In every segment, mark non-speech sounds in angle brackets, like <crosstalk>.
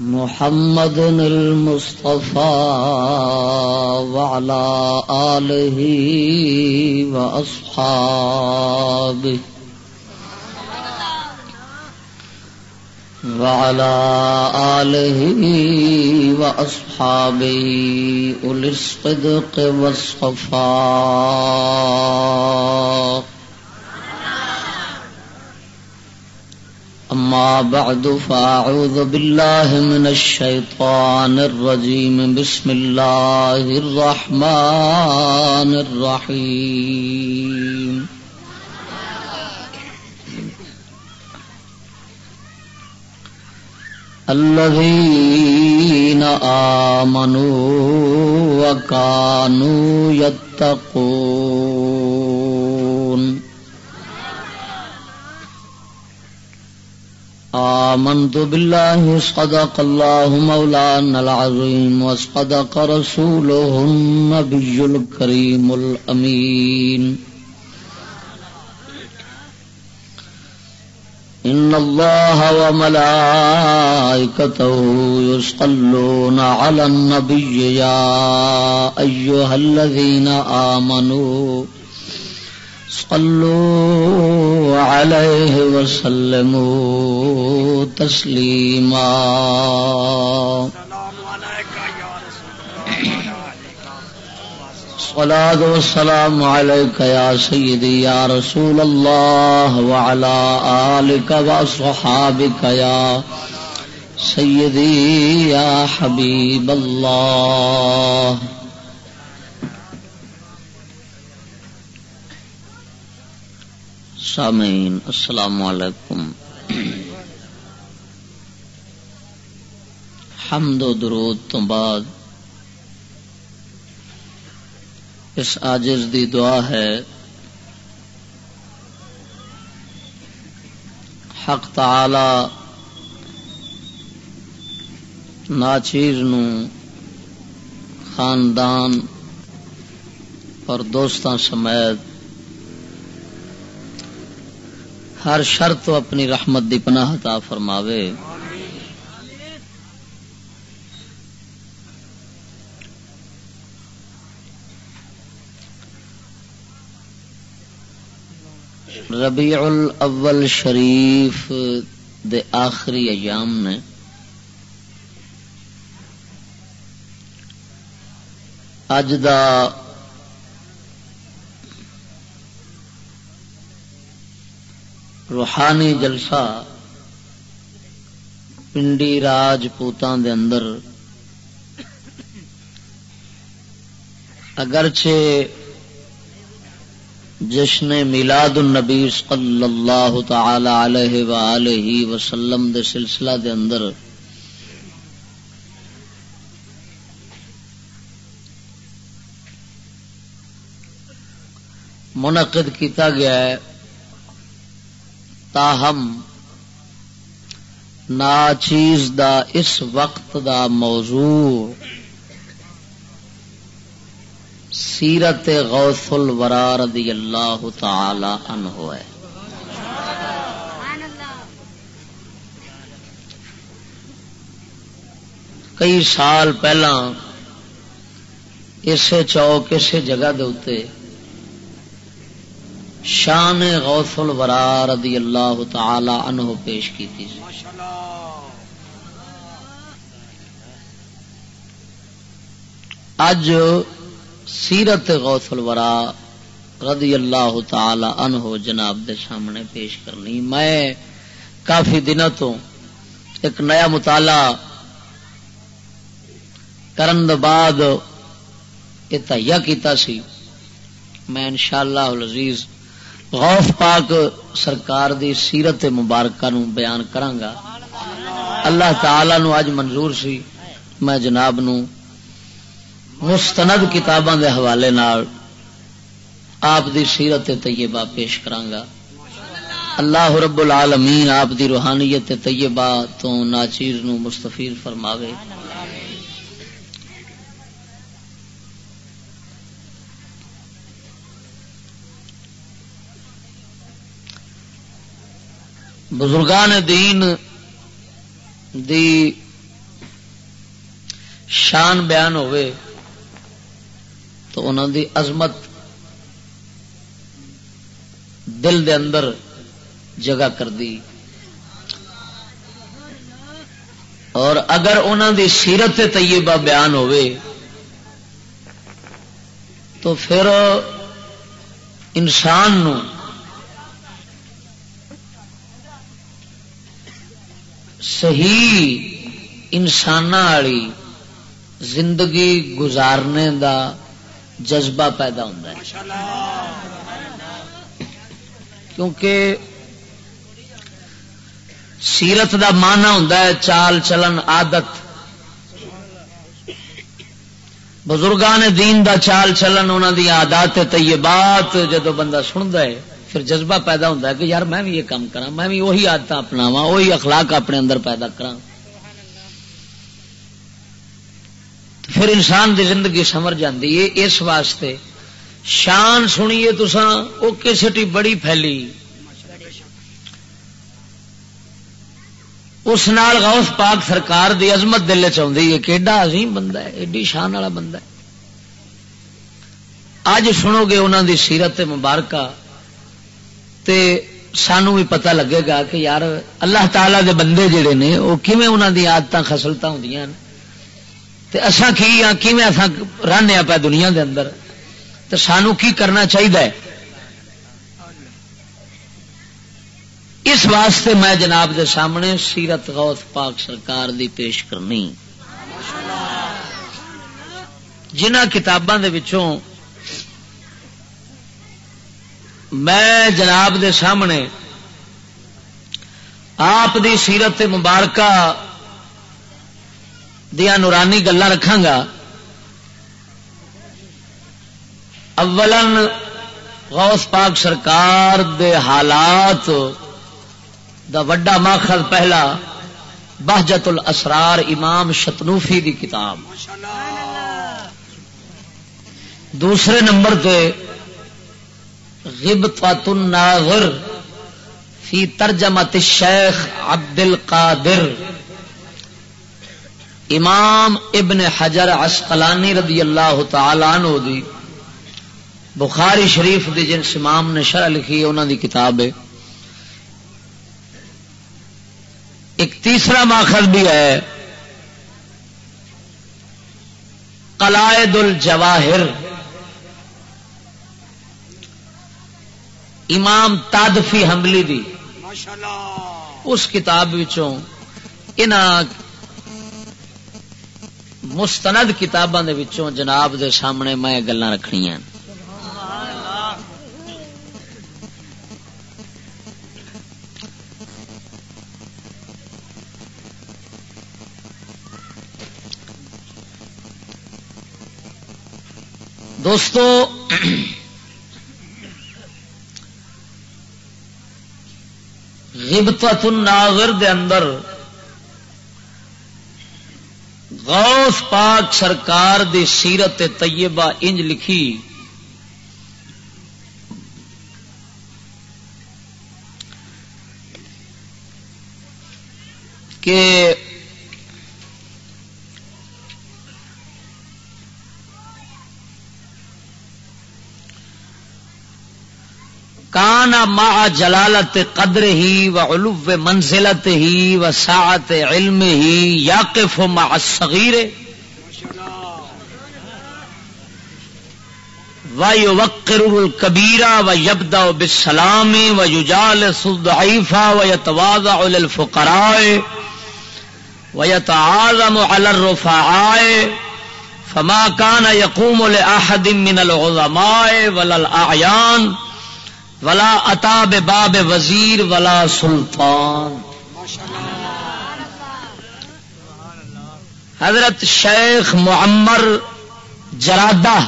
محمد المصطفى وعلى آله وأصحابه وعلى آله وأصحابه أولي الصدق والصفاق أما بعد، فأعوذ بالله من الشيطان الرجيم. بسم الله الرحمن الرحيم. الذين آمنوا وكانوا يتقون. آمنت بالله صدق الله مولانا العظيم وصدق رسوله النبي الكريم الأمين. إن الله وملائكته يصلون على النبي يا أيها الذين آمنوا صلوا عليه وسلموا تسليما صلاة والسلام عليك يا سيدي يا رسول الله وعلى آلك وأصحابك يا سيدي يا حبيب الله سامعین، السلام علیکم۔ حمد و درود تو بعد اس آجز دی دعا ہے، حق تعالی ناچیر نو خاندان اور دوستان سمیت ہر شرط اپنی رحمت دی پناہ عطا فرماوے۔ ربیع الاول شریف دے آخری ایام نے۔ اج دا روحانی جلسہ پنڈی راجپوتان دے اندر۔ اگرچہ جشن میلاد النبی صلی اللہ تعالی علیہ وآلہ وسلم دے سلسلہ دے اندر۔ منعقد کیتا گیا ہے۔ تاہم ناچیز دا اس وقت دا موضوع سیرت غوث الورا رضی اللہ تعالی عنہ ہے۔ کئی سال پہلا اسے چوک اسے جگہ دے شان غوث الورا رضی اللہ تعالی عنہ پیش کی تھی جی۔ اج سیرت غوث الورا رضی اللہ تعالی عنہ جناب دے سامنے پیش کرنی۔ میں کافی دنوں تو ایک نیا مطالعہ کرن بعد یہ تہیا کیتا سی۔ میں انشاءاللہ العزیز غوف پاک سرکار دی سیرت مبارکہ نو بیان کرانگا۔ اللہ تعالی نو اج منظور سی۔ میں جناب نو مستند کتاباں دے حوالے نال آپ دی سیرت طیبہ پیش کرانگا۔ اللہ رب العالمین آپ دی روحانیت طیبہ تو ناچیر نو مستفیر فرماوے۔ بزرگان دین دی شان بیان ہوئے، تو انہوں دی عظمت دل دے اندر جگہ کر دی۔ اور اگر انہوں دی سیرت طیبہ بیان ہوئے، تو پھر انسان نو صحیح انسان والی زندگی گزارنے دا جذبہ پیدا ہوتا ہے۔ کیونکہ سیرت دا مانا ہوں چال چلن آدت بزرگان دین دا چال چلن انہوں دی آدات طیبات جدو بندہ سنتا ہے پھر جذبہ پیدا ہوتا ہے کہ یار میں بھی یہ کام کرا میں بھی وہی آدت اپناوا وہی اخلاق اپنے اندر پیدا کرا پھر انسان دی زندگی سمر جاتی ہے، اس واسطے شان سنیے تسان وہ کسٹی بڑی پھیلی۔ اس نال غوث پاک سرکار دی عظمت دل چاہیے کہ ایڈا عظیم بندہ ہے، ایڈی شان والا بندہ ہے۔ اج سنو گے انہوں دی سیرت مبارکہ تے سانو بھی پتہ لگے گا کہ یار اللہ تعالی دے بندے جڑے نے، وہ کیویں انہوں دی آدت خسلتا ہوں اصا کی ہاں کیویں اصا رہنے پہ دنیا دے اندر؟ تو سانو کی کرنا چاہیے اس واسطے میں جناب دے سامنے سیرت غوث پاک سرکار دی پیش کرنی۔ جنہ کتاباں دے وچوں میں جناب دے سامنے آپ دی سیرت مبارکہ دیا نورانی گلا رکھا گا۔ اولن غوث پاک سرکار دے حالات دا وڈا ماخذ پہلا بہجت الاسرار امام شتنوفی دی کتاب۔ دوسرے نمبر پہ غبطت الناظر فی ترجمت الشیخ عبد القادر امام ابن حجر عسقلانی رضی اللہ تعالی عنہ دی، بخاری شریف دی جن امام نے شرح لکھی انہوں دی کتاب ہے۔ ایک تیسرا ماخذ بھی ہے قلائد الجواہر امام تادفی حملی دی۔ اس کتاب ان مستند کتاباں جناب دے سامنے میں گلا رکھنی دوستو غبطت الناظر دے اندر غوث پاک سرکار دی سیرت طیبہ انج لکھی۔ کہ کانا ما جلالت قدر ہی و علو منزلت ہی و ساعت علم ہی یاقف مع الصغیر. و یوقر الکبیرہ و یبدا بالسلام و یجال الضعیفہ و یتواضع للفقراء و یتعاظم علی الرفعاء. فما كان يقوم لأحد من العظماء ولا الأعيان ولا اتاب باب وزیر ولا سلطان. حضرت شیخ معمر جرادہ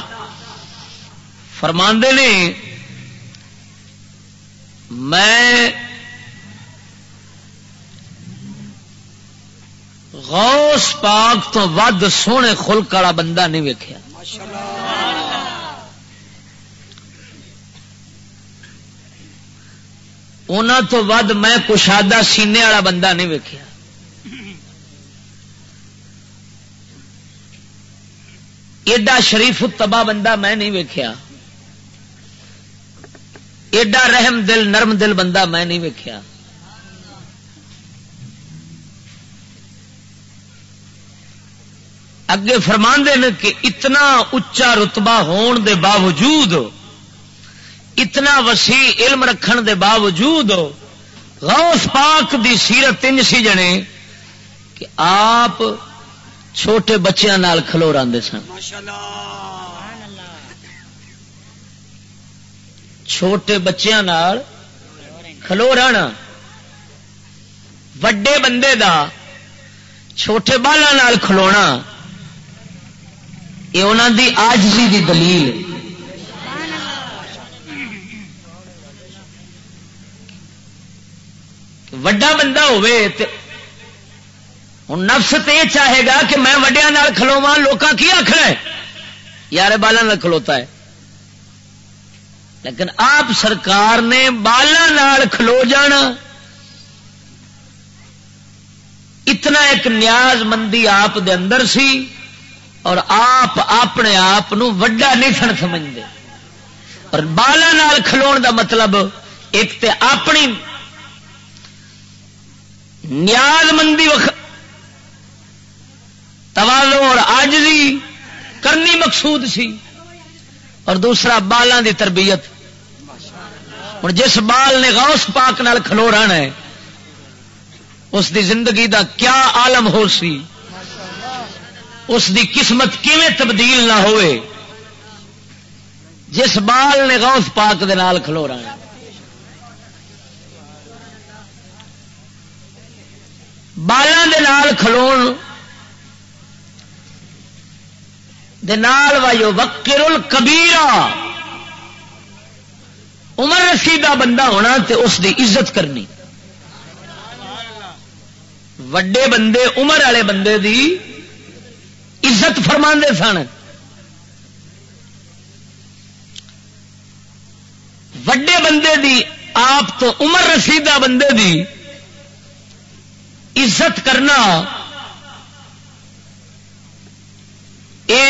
فرماندے نے، میں غوث پاک تو ود سونے خلک والا بندہ نہیں ویکیا تو ود میں کشادہ سینے والا بندہ نہیں ویکیا ایڈا شریف تبا بندہ میں نہیں ویکیا ایڈا رحم دل، نرم دل بندہ میں نہیں ویکیا اگے فرما کہ اتنا اچا رتبا ہون دے باوجود اتنا وسیع علم رکھن دے باوجود غوث پاک دی سیرت ان سی جنے کہ آپ چھوٹے بچیاں نال کھلو راندے سن۔ چھوٹے بچیاں نال کھلو رہنا وڈے بندے دا چھوٹے بالا نال کھلونا، یہ انہوں دی آجزی دی دلیل۔ وڈا بندہ ہوئے ہوں نفس تو یہ چاہے گا کہ میں وڈیا کھلوا لوگ کی آخر ہے؟ یار بالا کھلوتا ہے۔ لیکن آپ سرکار نے بالا کھلو جانا۔ اتنا ایک نیاز مندی آپ دے اندر سی اور آپ اپنے آپ وڈا نہیں سن سمجھتے اور بالا کھلو دا مطلب ایک تے اپنی نیاز مندی توالو اور آجزی کرنی مقصود سی اور دوسرا بالوں دی تربیت۔ ہوں جس بال نے غوث پاک نال کھلو رہنا ہے، اس دی زندگی دا کیا عالم ہو سی؟ اس دی قسمت کیویں تبدیل نہ ہوئے؟ جس بال نے غوث پاک دے نال کھلو رہنا بالوں دے نال کھلو وایو وکر کبیرا عمر رسیدہ بندہ ہونا تے اس دی عزت کرنی وڈے بندے عمر والے بندے دی عزت فرما سن وڈے بندے دی آپ تو عمر رسیدہ بندے دی عزت کرنا اے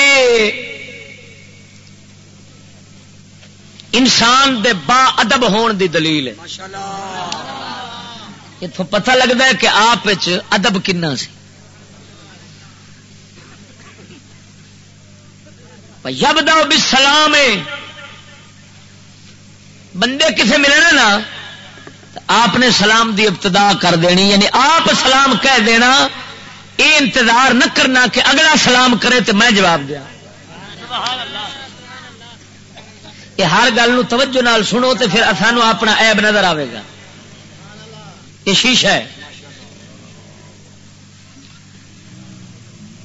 انسان دے با ادب ہون دی دلیل ہے۔ اتوں پتہ لگتا ہے کہ آپ ادب کنا سی۔ یب بھی سلام بندے کسے ملنا نا آپ نے سلام دی ابتدا کر دینی یعنی آپ سلام کہہ دینا، یہ انتظار نہ کرنا کہ اگلا سلام کرے تو میں جواب دیا۔ یہ ہر گل توجہ نال سنو تو پھر سانو اپنا عیب نظر آئے گا۔ یہ شیش ہے۔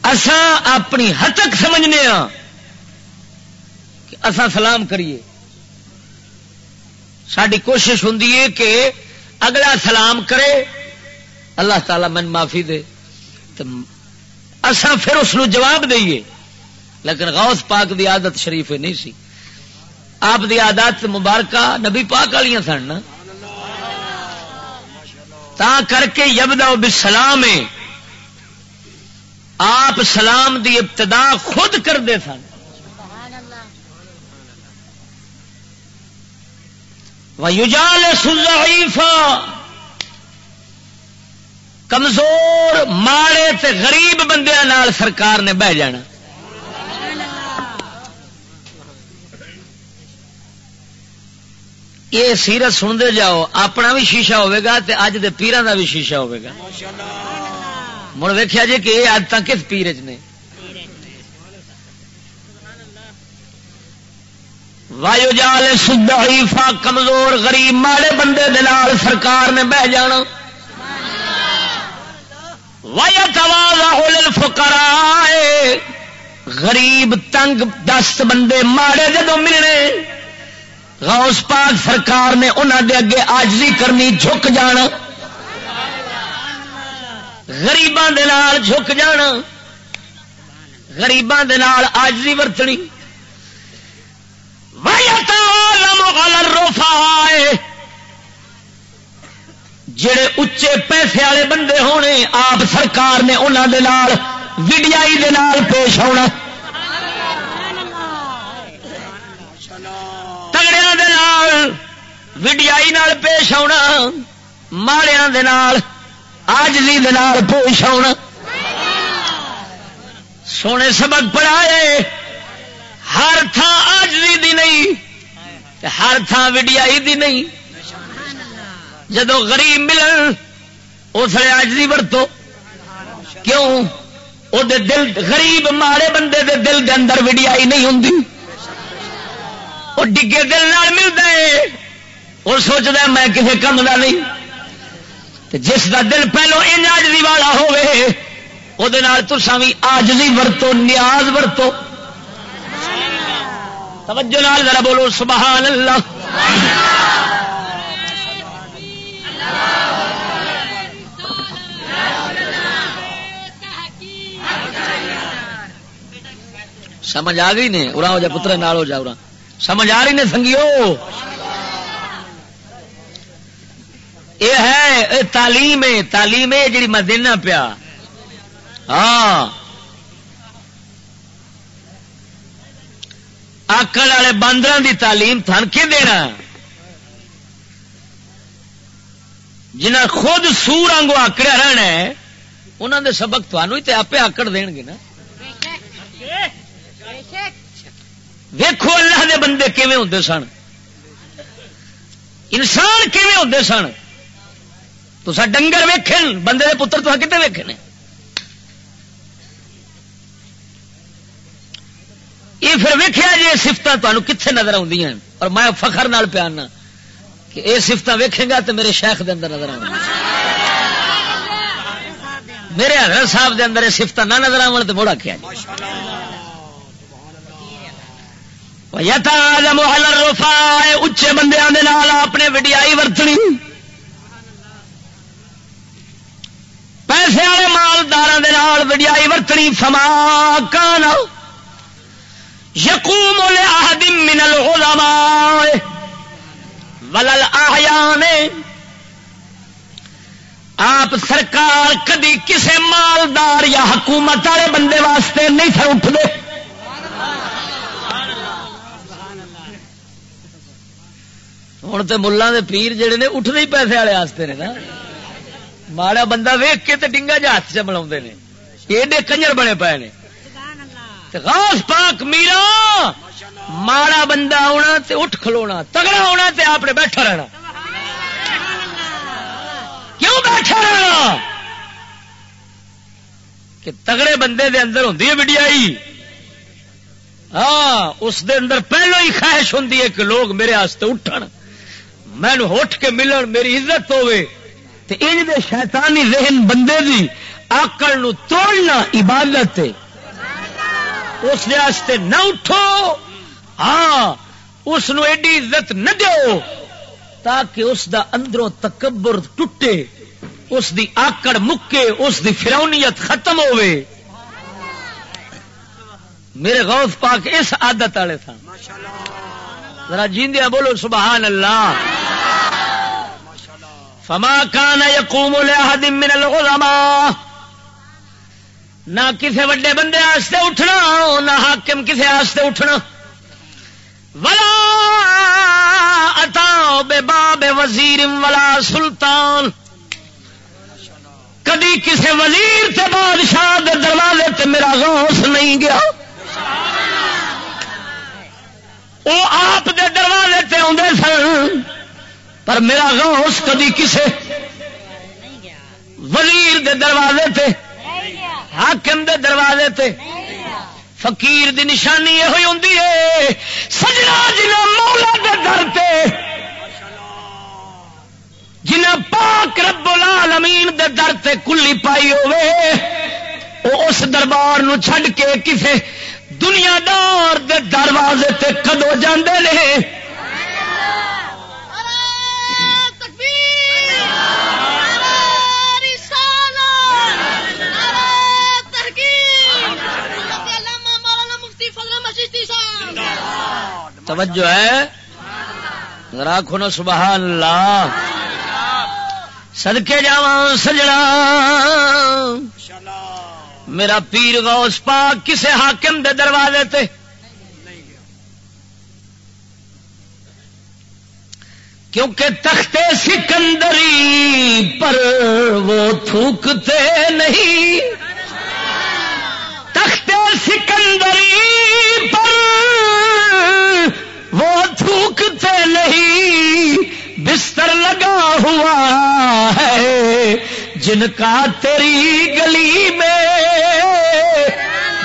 اسان اپنی ہتک سمجھنے ہاں کہ اسان سلام کریے۔ ساری کوشش ہوں کہ اگلا سلام کرے۔ اللہ تعالی من معافی دے۔ اصا پھر اس جواب دئیے۔ لیکن غوث پاک دی عادت شریف نہیں سی۔ آپ دی عادت مبارکہ نبی پاک والی سن تا کر کے یبدا بسلام آپ سلام دی ابتدا خود کرتے سن۔ سلفا کمزور ماڑے تے غریب بندے سرکار نے بہ جانا۔ یہ سیرت سنتے جاؤ اپنا بھی شیشہ ہوے تے اج دے پیران دا بھی شیشہ ہوے گا۔ مڑ ویکیا جی کہ یہ اج تک کس پیر چ نے؟ وایو جال سا کمزور، غریب، ماڑے بندے دلال سرکار نے بہ جانا۔ فکرا غریب، تنگ، دست بندے ماڑے جدو ملنے۔ غوث پاک سرکار نے انہوں دے اگے آجزی کرنی جھک جانا۔ گریبان جھک جانا۔ گریبان آجزی ورتنی۔ جڑے اچے پیسے والے بندے ہونے، آپ سرکار نے انہوں دے نال، وڈیائی دے نال پیش ہونا۔ تگڑیا وڈیائی نال پیش آنا ماڑیا آجلی دال پیش آنا سونے سبق پڑھائے، ہر تھان آجلی دی نہیں ہر تھان وڈیائی دی نہیں۔ جدو غریب ملن، اس لیے آجلی ورتو۔ کیوں؟ وہ دل، غریب ماڑے بندے دے دل دے اندر وڈیائی نہیں ہوں وہ ڈگے دل ملتا ہے۔ وہ سوچتا میں کسی کم کا نہیں۔ جس کا دل پہلو ان آجلی والا ہوے وہ بھی آجلی ورتو، نیاز ورتو۔ توجہ نال ذرا بولو، سبحان اللہ۔ سمجھ آ گئی نے؟ ارا ہو جا پتر نال ہو جا ارا سمجھ آ رہی نے سنگیو؟ یہ ہے تعلیم تعلیم ہے جی میں دینا پیا۔ ہاں۔ آکڑ والے باندر دی تعلیم تھن کے دینا؟ جنہیں خود سور آنگو آکڑیا رہنا ہے انہوں دے سبق تمہوں ہی آپ آکڑ دین گے نا۔ ویکو اللہ دے بندے کیویں ہوتے سن؟ انسان کیویں ہوتے سن؟ تو سا ڈنگر ویکھن، بندے دے پتر تو کتنے ویکھے نے یہ پھر ویکیا جی سفت تمہیں کتنے نظر آدی ہیں؟ اور میں فخر نال پیانا کہ یہ سفت ویکھے گا تو میرے شیخ دے اندر نظر آ میرے حضرت صاحب دے اندر یہ سفت نہ نظر آن تو موڑا کیا جی۔ روفا اچے بندے اپنے وڈیائی ورتنی۔ پیسے والے مالدار وڈیائی ورتنی، فما کان یقوم من العلماء ولل آیان آپ سرکار کدی کسے مالدار یا حکومت والے بندے واسطے نہیں تھے اٹھتے۔ ہوں تو ملان دے پیر جڑے نے اٹھتے ہی پیسے والے نے نا ماڑا بندہ ویک کے ڈنگا ہاتھ چ ملا ایڈے کنجر بنے پے نے غوث پاک میرا ماڑا بندہ آنا تے اٹھ کھلونا تگڑا آنا تے آپ نے بیٹھا رہنا کیوں بیٹھا رہنا کہ تگڑے بندے دے اندر ہوں وڈیائی ہاں اس دے اندر پہلو ہی خواہش ہوں کہ لوگ میرے اٹھن مینو اٹھ کے ملن، میری عزت ہوے ان دے شیطانی ذہن بندے دی آکڑ نو توڑنا عبادت اس واسطے نہ اٹھو۔ ہاں اس نو ایڈی عزت نہ دو تاکہ اس دا اندروں تکبر ٹوٹے، اس دی آکڑ مکے، اس دی فرونیت ختم ہوئے میرے غوث پاک اس عادت والے تھا ذرا جیندیا بولو، سبحان اللہ۔ فما کان یقوم لاحد من العلماء نہ کسی وڈے بندے آستے اٹھنا، نہ حاکم کسی آستے اٹھنا. ولا اتا بے باب وزیر ولا سلطان. کدی کسی وزیر تے بادشاہ دے دروازے تے میرا غوث نہیں گیا. وہ آپ دے دروازے تے آدھے سن. پر میرا غوث کدی کسے وزیر دے دروازے تے، حاکم دے دروازے تے فقیر دی نشانی یہ ہوئی ہوں سجنا جنا مولا دے در تے جنا پاک رب العالمین دے در تے کلی پائی ہوئے او اس دربار نو چھڈ کے کسے دنیا دار دے دروازے تے کدو جاندے نے۔ توجہ ہے؟ راکھو نا سبحان اللہ سدکے جا سجڑا میرا پیر غوث پاک کسے حاکم دے دروازے تے؟ کیونکہ تختے سکندری پر وہ تھوکتے نہیں۔ تختے سکندری پر وہ تھوکتے نہیں، بستر لگا ہوا ہے، جن کا تیری گلی میں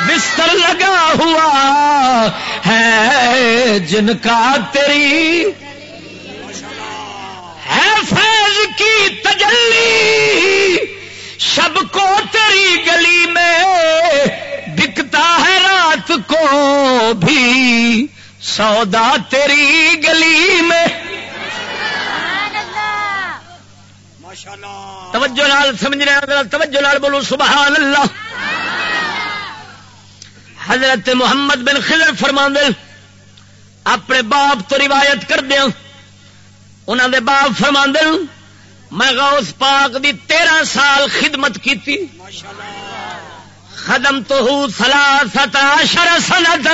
بستر لگا ہوا ہے، جن کا تیری ہے فیض کی تجلی، شب کو تیری گلی میں بکتا ہے، رات کو بھی سودا تیری گلی میں۔ توجہ نال سمجھنے توجہ نال بولو سبحان اللہ۔ حضرت محمد بن خضر فرما اپنے باپ تو روایت کر دیا انہوں دے باپ فرما میں غوث پاک دی تیرہ سال خدمت کی خدم تو ہوں سلا ستا شر سنت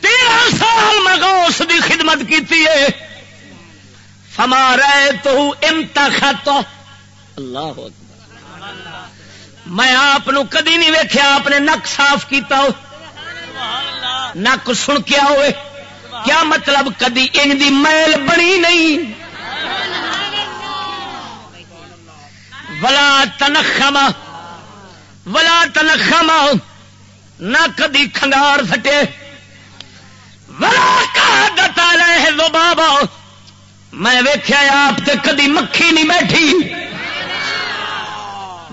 تیرہ سال میں غوث دی خدمت کی فما رہے تو امتا خط اللہ میں آپ کدی نہیں ویکیا آپ نے نک صاف کیتا ہو۔ نک سن کیا ہوئے کیا مطلب کدی ان دی میل بنی نہیں؟ ولا تنخم ولا تنخم نہ کدی کھنگار سٹے ولا کا دتا رہے لو بابا میں ویخیا آپ تے کدی مکھی نہیں بیٹھی۔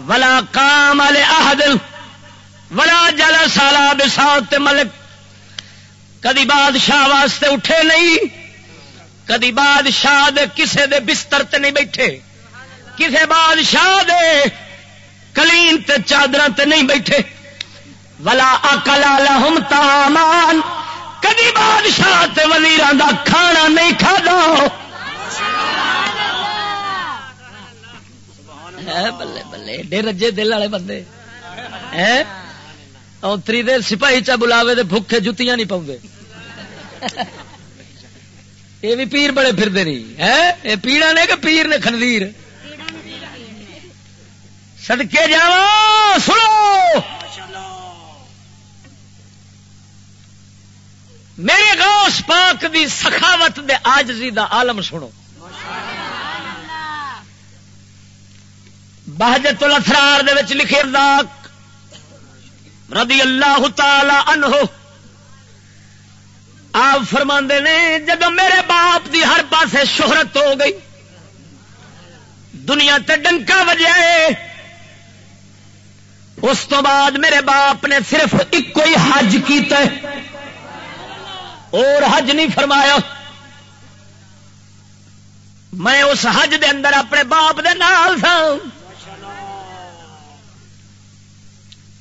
ولا کام والے آہدل ولا جل سالا بساؤ ملک۔ کدی بادشاہ واسطے اٹھے نہیں، کدی بادشاہ دے کسے دے بستر تے نہیں بیٹھے۔ کسے بادشاہ دے کلین تے چادر تے نہیں بیٹھے۔ ولا اکلا لہم تامان کدی بادشاہ تے وزیران دا کھانا نہیں کھا بلے بلے ڈے رجے دل والے بندے۔ اتری دے سپاہی چا بلاوے دے بھوکے جتیاں نہیں پاؤں یہ بھی پیر بڑے پھر نہیں۔ پیڑا نے کہ پیر نے خنویر سدکے جا سنو! میرے گوش پاک دی سخاوت دے آجزی دا عالم سنو۔ بہجت الاسرار دے وچ لکھے رداک رضی اللہ تعالی عنہ۔ آپ فرما نے جب میرے باپ دی ہر پاسے شہرت ہو گئی، دنیا تے ڈنکا وجہ اس تو بعد میرے باپ نے صرف ایک کوئی حج کیتا ہے۔ اور حج نہیں فرمایا۔ میں اس حج دے اندر اپنے باپ دے نال تھا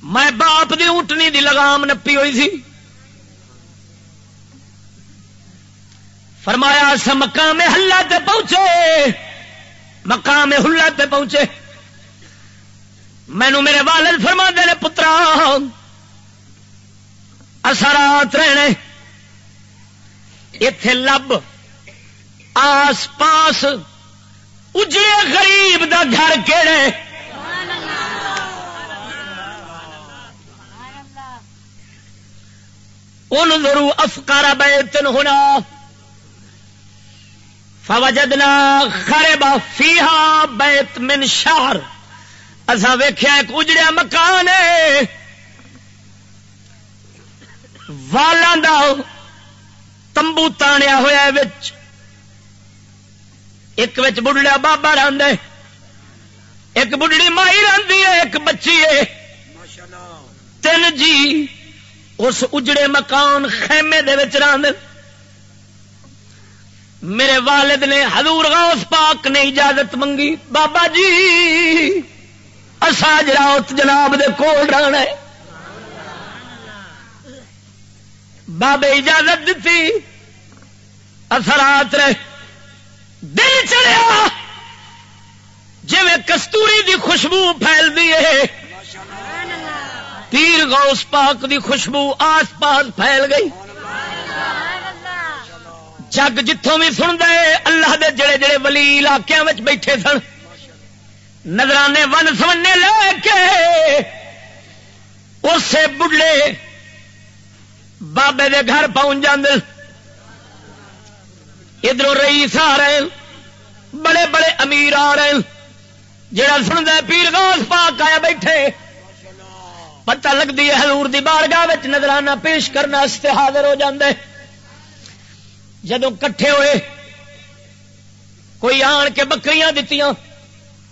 میں باپ دی اونٹنی دی لگام نپی ہوئی سی۔ فرمایا س مقام ہلا تے پہنچے۔ مقام ہلا تے پہنچے۔ مینو میرے والد فرما نے، پترا اثرات رہنے۔ اتے لب، آس پاس اجڑے غریب دا گھر کہڑے ان ضرور افکارا بے تین ہونا فوجدنا خربا فیہا بیت من شہر۔ اصا ویخیا ایک اجڑیا مکان والا تمبو تانیا ہوا ایک بڑھڑا بابا رد ایک بڑھڑی مائی رہی ہے ایک بچی ہے تین جی اس اجڑے مکان خیمے دے میرے والد نے حضور غوث پاک نے اجازت منگی بابا جی اساج راؤت جناب دے کول رہنا ہے بابے اجازت دیتی۔ اثرات رہے۔ دل چڑیا جی کستوری دی خوشبو پھیل دی ہے۔ پیر غوث پاک دی خوشبو آس پاس پھیل گئی۔ جگ جتوں بھی سن دے اللہ دے جڑے جڑے ولی علاقوں میں بیٹھے سن۔ نظرانے ون سمنے لے کے، اسے بڑھے بابے دے گھر پہنچ جاندے ادھر رئیس آ رہے بڑے بڑے امیر آ رہے جڑا سنتا پیر گوس پاک آیا بیٹھے۔ پتہ لگتی ہے ہلور دی بارگاہ نظرانہ پیش کرنا حاضر ہو جاندے۔ جدو کٹھے ہوئے کوئی آن کے بکریاں دتیاں،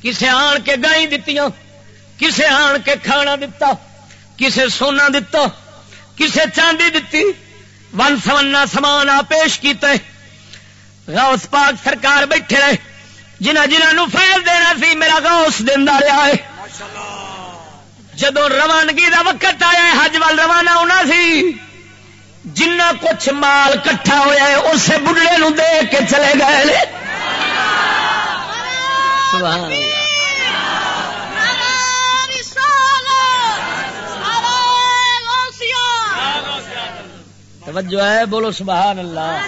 کسے آن کے گائیں دتیاں، کسے آن کے کھانا دتا، کسے سونا دتا۔ کسے چاندی دتی؟ ون سمنا سامان آ پیش کیتے غوث پاک سرکار بیٹھے رہے۔ جنہ جنہوں فیل دینا سی میرا غوث دینا رہا ہے۔ جدو روانگی دا وقت آیا حج وال روانہ ہونا سی۔ جنہ کچھ مال کٹھا ہوا ہے اسے بڑھے نو دے کے چلے گئے۔ توجہ ہے، بولو سبحان اللہ۔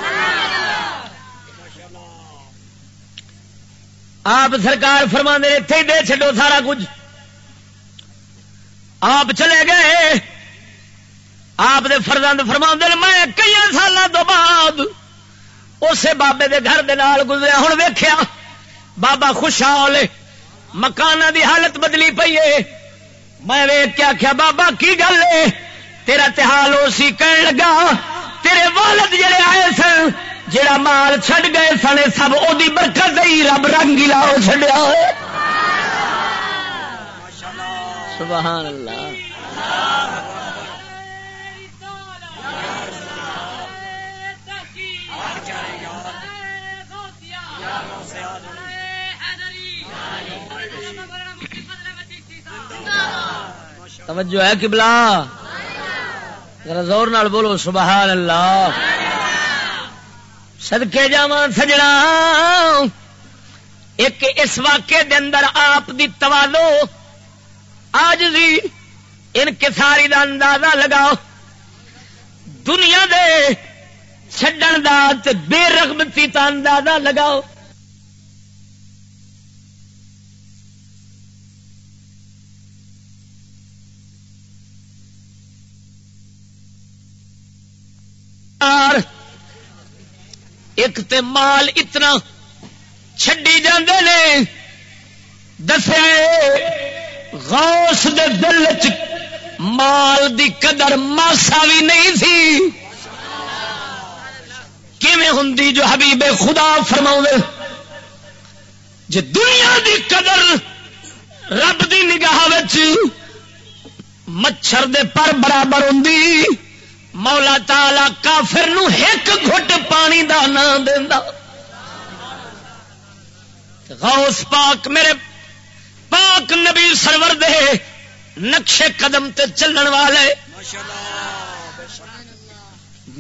آپ سرکار فرما دے اتے ہی دے چڈو سارا کچھ۔ آپ چلے گئے۔ آپ دے فرزند فرما دے میں کئی سالوں تو بعد اسے بابے دے گھر دے نال گزریا۔ ہوں ویخیا بابا خوشحال مکان دی حالت بدلی پی ہے۔ میں ویک کے آخیا بابا کی گل ہے؟ تیرا تحال اسی کہن لگا۔ تیرے والد جڑے آئے سن، جڑا مال چھڈ گئے سنے سب وہ برکت ہی رب رنگ ہی لاؤ چڈیا سبحان اللہ۔ توجہ ہے کبلا زور نال بولو سبحان اللہ سدکے جا سجنا ایک اس واقعے دے اندر آپ دی توالو آج بھی ان کساری دا اندازہ لگاؤ۔ دنیا دے چڈن دا بے رغبتی کا اندازہ لگاؤ۔ ایک تے مال اتنا چڈی جاندے نے، دسیا غوث دے دل چ مال دی قدر ماسا بھی نہیں سی۔ کیویں ہوں جو حبیب خدا فرما جی دنیا دی قدر رب دی نگاہ مچھر دے پر برابر ہوں مولا تالا کافر نو ایک گھٹ پانی دا نام دینا غوث پاک میرے پاک نبی سرور دے نقشے قدم تے چلن والے۔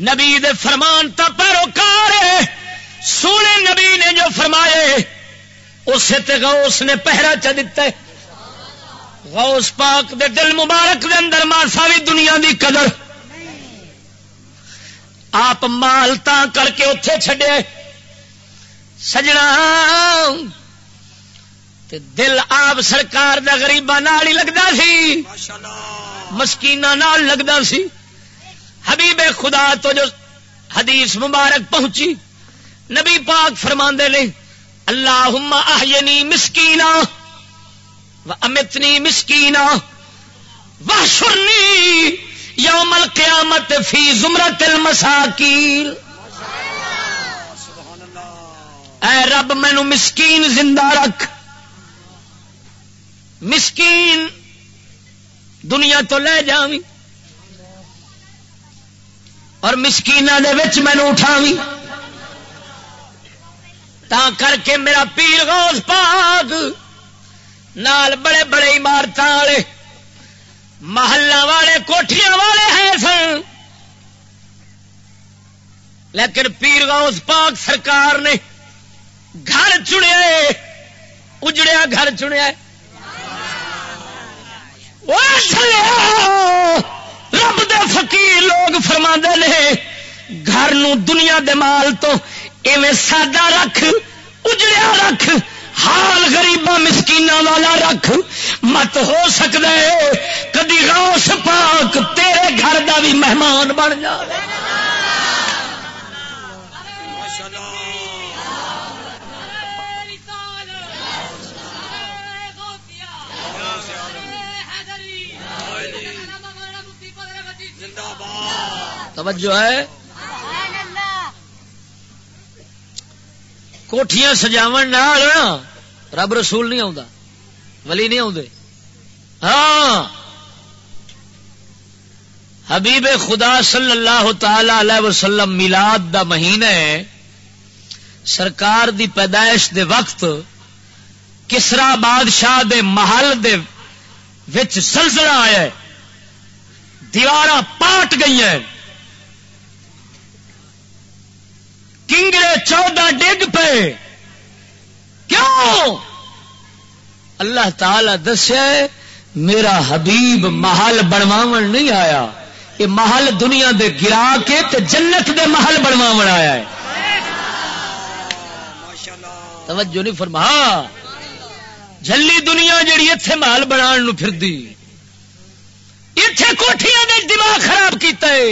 نبی دے فرمان تا پیروکار سونے نبی نے جو فرمائے، اسے تے غوث نے پہرا چ دیتا غوث پاک دے دل مبارک دے اندر ماسا بھی دنیا دی قدر۔ آپ مال تا کر کے اتے چڈے سجنا۔ دل آپ سرکار دا غریبا نال ہی لگتا سی۔ مسکین لگتا سی۔ حبیب خدا تو جو حدیث مبارک پہنچی نبی پاک فرما نے اللہ آہنی مسکینا امتنی مسکینا وحشرنی یوم القیامت فی زمرت المساکین۔ اے رب، مینو مسکین زندہ رکھ۔ مسکین دنیا تو لے جاوی اور مسکین مینو اٹھاوی تا کر کے میرا پیر غوث پاک نال بڑے بڑے عمارت والے محلہ والے کوٹیاں والے ہیں سن۔ لیکن پیر غوث پاک سرکار نے گھر چنیا اجڑیا گھر چنیا رب دے فقیر لوگ فرما نے، گھر نو دنیا دے مال تو ایویں سادہ رکھ، اجڑیا رکھ۔ حال گریبا مسکین والا رکھ، مت ہو سکتا ہے۔ کدی روس پاک تیرے گھر دا بھی مہمان بن جائے توجہ ہے۔ کوٹیاں سجاو رب رسول نہیں آتا ولی نہیں آتے ہاں۔ حبیب خدا صلی اللہ تعالی علیہ وسلم میلاد دا مہینہ ہے۔ سرکار دی پیدائش دے وقت کسرا بادشاہ دے محل دے وچ سلسلہ آیا دیوار پاٹ گئی ہیں۔ کنگرے چودہ ڈگ پے۔ کیوں؟ اللہ تعالی دسیا میرا حبیب محل بنوا نہیں آیا۔ یہ محل دنیا دے گرا کے تے جنت دے محل بنوا آیا ہے۔ توجہ نہیں فرما۔ جلی دنیا جیڑی اتے محل بنا پھر اتے کوٹیاں دے دماغ خراب کیتا ہے۔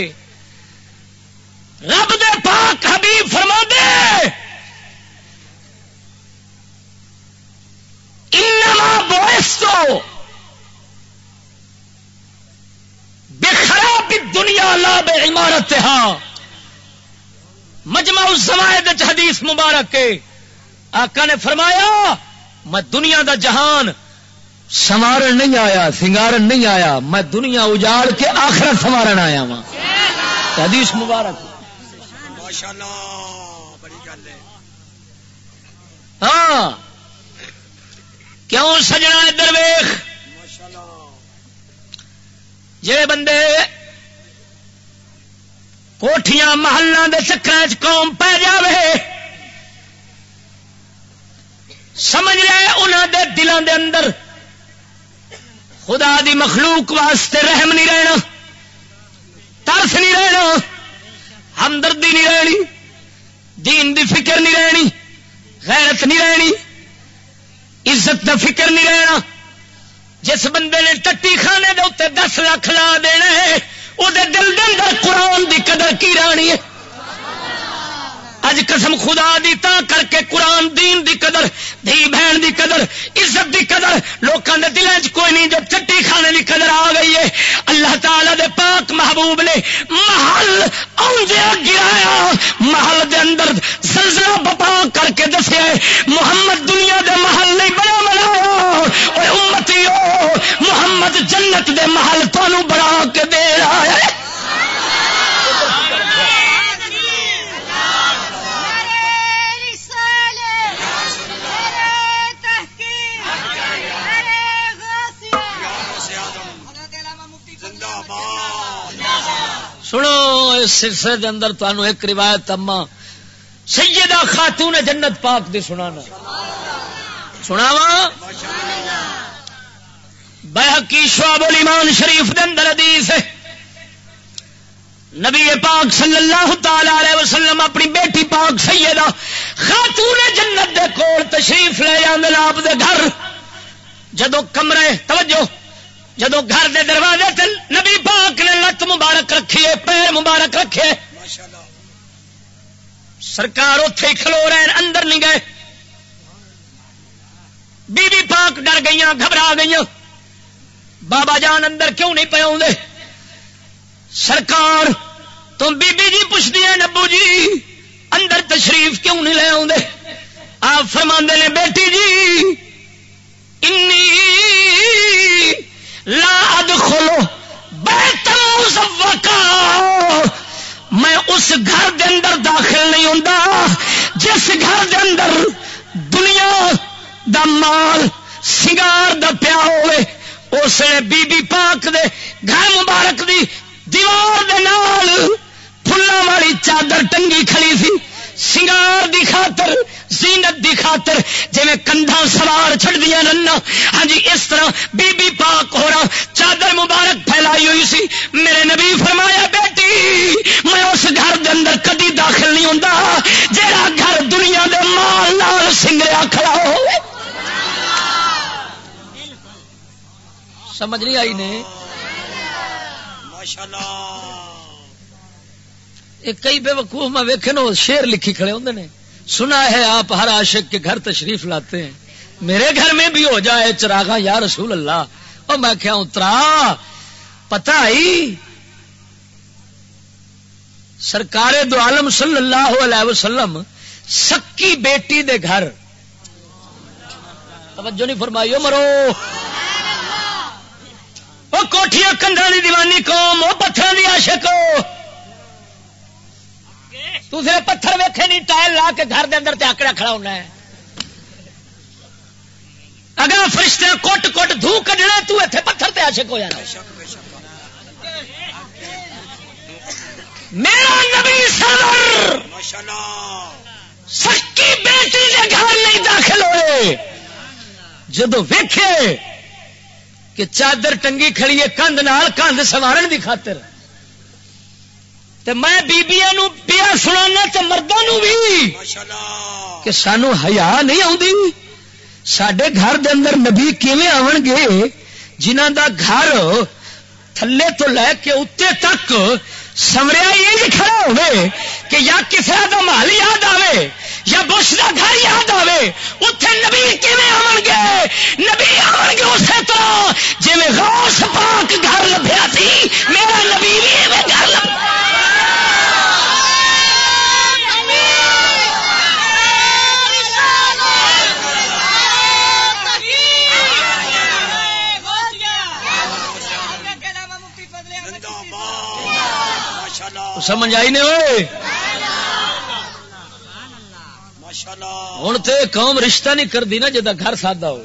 رب دے پاک حبیب فرما دے۔ بوس تو بے خراب دنیا لا بے عمارت ہاں مجمع الزوائد حدیث مبارک کے آقا نے فرمایا میں دنیا دا جہان سوارن نہیں آیا سنگارن نہیں آیا میں دنیا اجاڑ کے آخر سوارن آیا وا حدیث مبارک۔ ہاں۔ کیوں سجنا ادھر ویخ؟ جڑے بندے کوٹیاں محلہ دے چکر قوم پی جائے سمجھ رہے انہوں دے دلوں دے اندر خدا دی مخلوق واسطے رحم نہیں رہنا، ترس نہیں رہنا، ہمدردی نہیں رہنی، دین دی فکر نہیں رہنی، غیرت نہیں رہنی۔ عزت دا فکر نہیں رہنا۔ جس بندے نے ٹٹی خانے دے اتنے دس لاکھ لا دینا ہے وہ دل دن قرآن دی قدر کی رانی ہے۔ اج قسم خدا دی تا کر کے قرآن دین دی قدر، دھی بہن دی قدر، عزت دی قدر لوگوں دے دلوں چ کوئی نہیں، جو چٹی کھانے دی قدر آ گئی ہے۔ اللہ تعالی دے پاک محبوب نے محل آدھے گرایا، محل دے اندر سلسلہ بپا کر کے دسیا ہے، محمد دنیا دے محل نہیں بنا بنا امتی محمد جنت دے محل تمہوں بنا کے دے رہا ہے۔ سنو، اس سلسلے دے اندر تمہوں ایک روایت اما، سیدہ خاتون جنت پاک دی سنانا۔ سناوا بحقی شعب الایمان شریف دے اندر حدیث ہے۔ نبی پاک صلی اللہ تعالی علیہ وسلم اپنی بیٹی پاک سیدہ خاتون جنت دے کول تشریف لے جاندے آپ دے گھر۔ جدو کمرے، توجہ۔ جدو گھر دے دروازے تے نبی پاک نے لت مبارک رکھی ہے پیر مبارک رکھے سرکار اتے ہی کھلو رہے اندر نہیں گئے۔ بی بی پاک ڈر گئی گھبرا گئی بابا جان اندر کیوں نہیں پے آدھے سرکار تم بی بی جی پوچھتی ہیں نبو جی اندر تشریف کیوں نہیں لے آدھے آپ فرما نے بیٹی جی انی لا ادخلو بیت میں اس گھر دے اندر داخل نہیں ہوں جس گھر دے اندر دنیا دا مال، سنگار دا پیا ہوئے اس بی بی پاک دے گھر مبارک دی دیوار دے نال فلاں والی چادر ٹنگی کھڑی سی۔ سنگار دی خاطر زینت دی خاطر جی کندھا سوار چڑ دیا رنا ہاں جی اس طرح بی بی پاک ہو رہا چادر مبارک پھیلائی ہوئی سی۔ میرے نبی فرمایا بیٹی میں اس گھر دے اندر کدی داخل نہیں ہوں جہاں گھر دنیا دے مال نال سنگریا کھڑا ہو۔ سمجھ نہیں آئی نے؟ کئی بے وقوف میں ویکے نو شیر لکھی کھڑے ہوں نے۔ سنا ہے آپ ہر عاشق کے گھر تشریف لاتے ہیں۔ میرے گھر میں بھی ہو جائے چراغا یا رسول اللہ۔ اور میں کیا اترا پتا ہی سرکار دو عالم صلی اللہ علیہ وسلم سکی بیٹی دے گھر۔ توجہ نہیں فرمائی مرو وہ کوٹیاں کندھا دی دیوانی قوم وہ پتھر دی عاشق دوسرے پتھر ویکھے نہیں، ٹائل لا کے گھر دے اندر تے آکڑا کھڑا ہونا ہے۔ اگر فرشتے کوٹ کوٹ دھو کڈنا تو ایتھے پتھر تے عاشق ہو جانا میرا نبی سرور سکی بیٹی کے گھر نہیں داخل ہوئے۔ جدو ویکھے کہ چادر ٹنگی کھڑی ہے، کندھ نال کندھ سوارن دی خاطر۔ تے میں بیبیا نو پیا سنا تو مردوں بھی کہ سانو ہیا نہیں آتی سڈے گھر دے اندر نبی کیویں آن گے جنہ دا گھر تھلے تو لے کے اتنے تک سمریا یہ کھڑا ہوئے کہ یا کسی کا محل یاد آئے یا بش کا گھر یاد آئے اتنے نبی کیویں آن گے؟ نبی آن گے اسی طرح جی غوث پاک گھر لبیا سی میرا نبی بھی گھر لبا سمجھ آئی نہیں ہوئے ہوں تو قوم رشتہ نہیں کرتی نا جا گھر سادہ ہو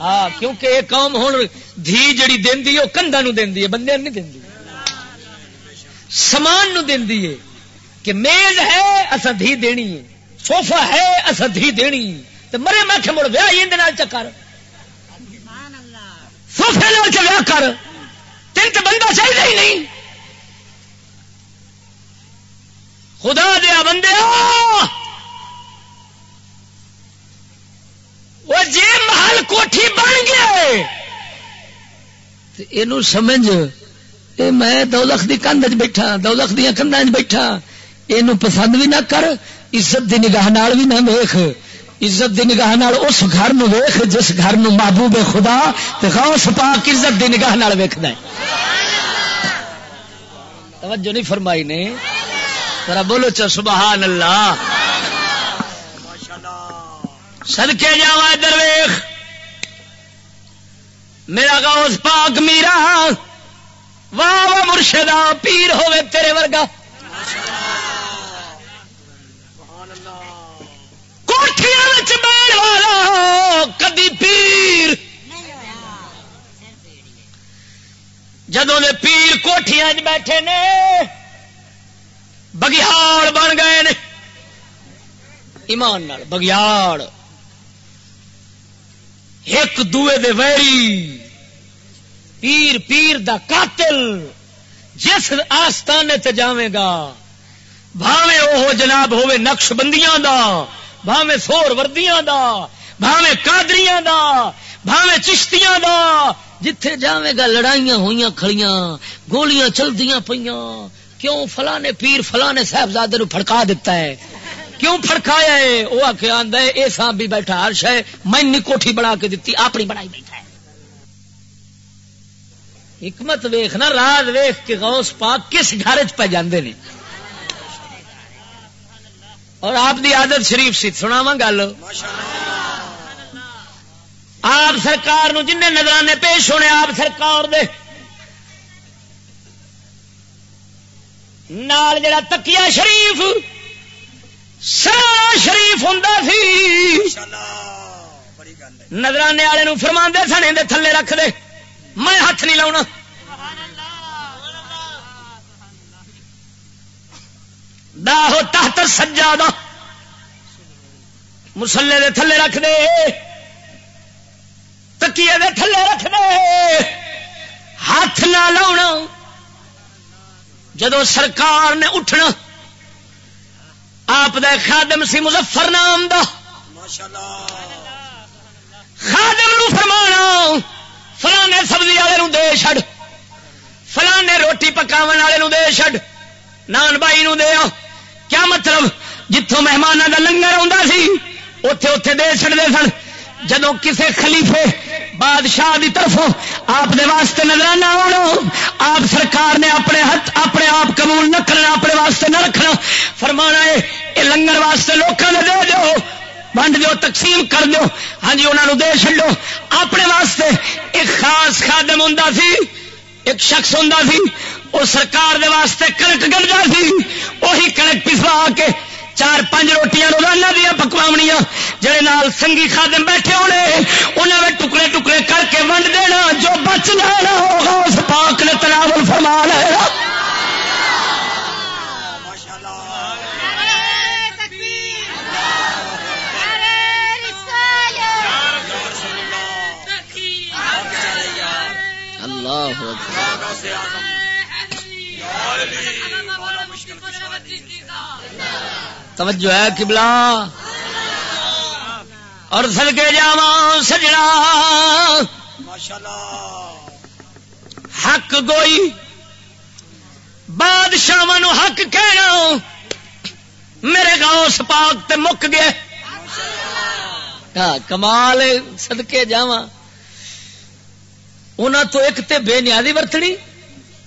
ہاں کیونکہ یہ قوم ہوں دھی جڑی دینی وہ کندا نو دینی ہے بندے نہیں دینی سامان نو دینی ہے کہ میز ہے اصا دھی دینی ہے۔ سوفا ہے اصا دھی دینی تو مرے میں کہ مڑ ویا چکر سوفے ویا کر۔ تین تو بندہ چاہیے ہی نہیں۔ خدا دیا بندے وہ جی محل کوٹھی بن گیا یہ سمجھ، اے میں دولخ دی کندھ بیٹھا، دولخ دیا کندھا بیٹھا۔ یہ پسند بھی نہ کر، عزت دی نگاہ نال بھی نہ ویخ عزت دی نگاہ نال اس گھر نو ویخ جس گھر نو محبوب خدا تے غوث پاک عزت دی نگاہ نال ویکھدا ہے۔ توجہ نہیں فرمائی نے۔ ذرا بولو چا سبحان اللہ۔ سدکے جا درویخ میرا گاؤس پاک میرا۔ واہ واہ، مرشدہ، پیر ہوے تیرے ورگا۔ کوٹیاں بال والا، کدی پیر۔ جدوں دے پیر کوٹیاں بیٹھے نے بگیاڑ بن گئے نے۔ ایمان نال بگیاڑ۔ ایک دوے دے ویری۔ پیر پیر دا قاتل۔ جس آستانے تے جاوے گا۔ بھاوے وہ جناب ہوے نقش بندیاں دا۔ بھاوے سور وردیاں دا۔ بھاوے کادریاں دا۔ بھاوے چشتیاں دا۔ جتھے جاوے گا لڑائیاں ہوئیاں کھڑیاں۔ گولیاں چلدیاں پیاں کیوں فلاں نے پیر فلاں نے صاحبزادے نو پھڑکا دیتا ہے؟ کیوں پھڑکایا ہے؟ وہ آ کے آدھا ہے یہ سام بھی بیٹھا ہر شہ میں نے کوٹھی بنا کے دیتی اپنی بنائی بیٹھا ہے۔ حکمت ویخ نا، راز ویخ کے غوث پاک کس گھر چ پہ جاندے نے؟ اور آپ دی عادت شریف سی سنا گل۔ آپ سرکار نو جن نظرانے پیش ہونے، آپ سرکار دے نال جڑا تکیا شریف سارا شریف ہوں سی۔ نظرانے والے فرما سنے دے تھلے رکھ دے۔ میں ہاتھ نہیں لاؤنا۔ داہو تحت سجا دا مسلے دے تھلے رکھ دے۔ تکیے دے تھلے رکھ دے۔ ہاتھ نہ لاؤنا۔ جدو سرکار نے اٹھنا، آپ دے خادم سی مظفر نام دا۔ خادم نو فرمانا، فلانے سبزی والے دے چڈ فلانے روٹی پکاو والے دے چڈ نان بائی نو دے کیا مطلب؟ جتوں مہمانوں کا لنگر آتا سی اتے اتے دے چڑتے سن۔ جدو کسے خلیفے بادشاہ دی طرفوں آپ دے واسطے نظر نہ آنا آپ سرکار نے اپنے ہاتھ اپنے آپ قبول نہ کرنا، اپنے واسطے نہ رکھنا۔ فرمانا ہے یہ لنگر واسطے لوگوں نے دے دو ونڈ دو تقسیم کر دو ہاں جی انہوں دے چڈو اپنے واسطے ایک خاص خادم ہوں سی، ایک شخص ہوں سی۔ وہ سرکار دے واسطے کنک گلتا سی۔ وہی کنک پسوا کے چار پانچ روٹیاں روزانہ دیا پکوایا جہے نال سنگی خادم بیٹھے ہونے انہوں نے ٹکڑے ٹکڑے کر کے ونڈ دینا، جو بچ جانا ہوگا اس پاک نے تناول فرما لے۔ اللہ توجہ ہے کبلا اور سڑکے جا سجڑا۔ حق گوئی بادشاہ حق کہنا۔ میرے گاؤں سپاک تے مک گئے۔ ہاں، کمال سدکے جا تو ایک تے بے نیادی ورتنی۔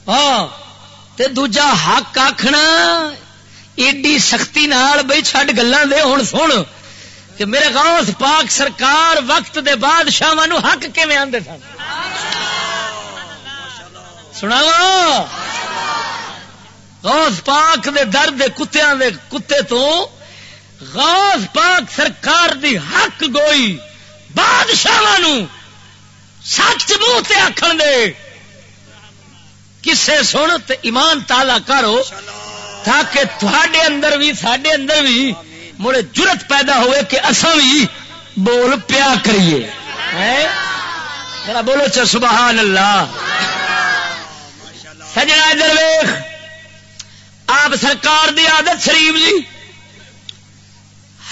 ہاں تے دوجا حق آخنا ایڈی سختی نال بھائی چڈ گلا دے ہوں سن۔ کہ میرے غوث پاک سرکار وقت دے بادشاہ حق کیون آدھے سن؟ سنا غوث پاک دے درد کتیاں دے کتے تو غوث پاک سرکار دی حق گوئی بادشاہ سچ منہ آخر دے۔ کسے سن تے ایمان تالا کرو تاکہ تھوڑے اندر بھی سڈے اندر بھی مڑے جرت پیدا ہوئے کہ اصا بھی بول پیا کریے۔ بولو چ سبحان اللہ۔ سجنا درویخ آپ سرکار دی عادت شریف جی۔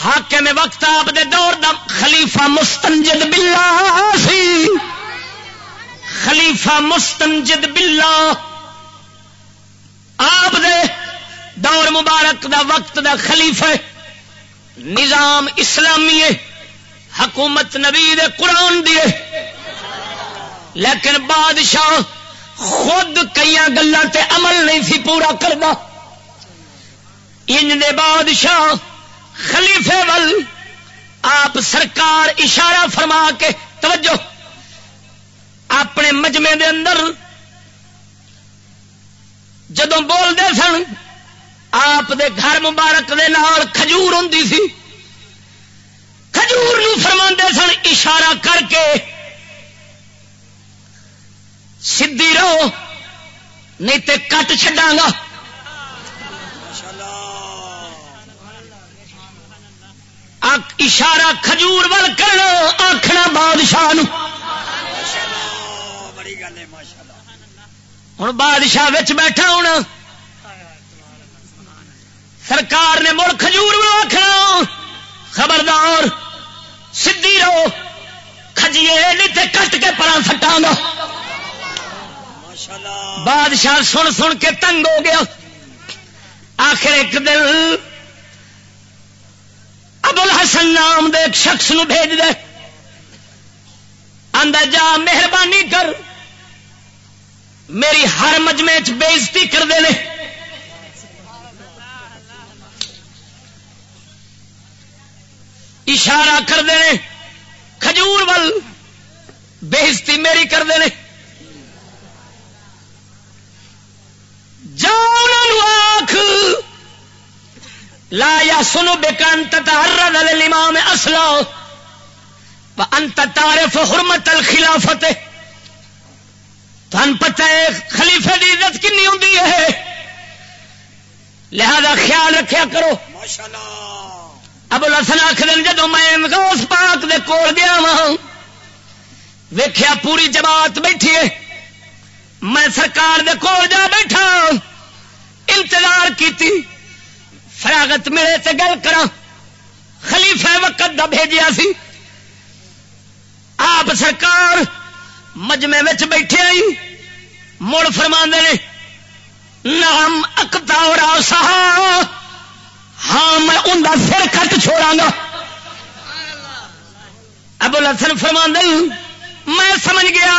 حاکم میں وقت آپ دے دور دا خلیفہ مستنجد بلا سی۔ خلیفہ مستنجد بلا آپ دے دور مبارک دا وقت دا خلیفہ۔ نظام اسلامی حکومت نبی دے قرآن دیے لیکن بادشاہ خود کئی گلوں تے عمل نہیں سی پورا کرتا ان دے بادشاہ خلیفے ول آپ سرکار اشارہ فرما کے، توجہ، اپنے مجمے دے اندر جدو بولتے سن آپ دے گھر مبارک دے نال کھجور ہوں سی۔ کھجور فرما سن اشارہ کر کے۔ سدھی رہو نہیں تے کٹ چڈا گا۔ اشارہ کھجور ول کرنا آخنا بادشاہ ہوں بادشاہ بیٹھا ہونا۔ سرکار نے مڑ کھجور آخنا خبردار، سدھی رہو، کھجیے، نہیں کٹ کے پرا سٹا گا بادشاہ سن سن کے تنگ ہو گیا۔ آخر ایک دن ابل حسن نام دے ایک شخص نو بھیج دے۔ آدھا جا، مہربانی کر، میری ہر مجمے چ بےزتی کرتے ہیں اشارہ کرتے ہیں۔ کھجور ول بےزتی میری کرتے ہیں۔ آخ لا یا سنو بےکانت ہر امام اصلا۔ انت تارف حرمت الخلافت۔ تن پتہ ہے خلیفے کی عزت کنی ہوں لہذا خیال رکھیا کرو۔ ابو الحسن آخ دن جدو میں غوث پاک دے کول گیا وا ویخیا پوری جماعت بیٹھی ہے۔ میں سرکار دے کول جا بیٹھا، انتظار کیتی۔ فراغت میرے تے گل کرا خلیفہ وقت دا بھیجیا سی۔ آپ سرکار مجمے وچ بیٹھے آئی۔ مڑ فرما نے نام اکتا اور ہاں میں ان کا سر کٹ چھوڑا گا۔ ابو الحسن فرما میں سمجھ گیا۔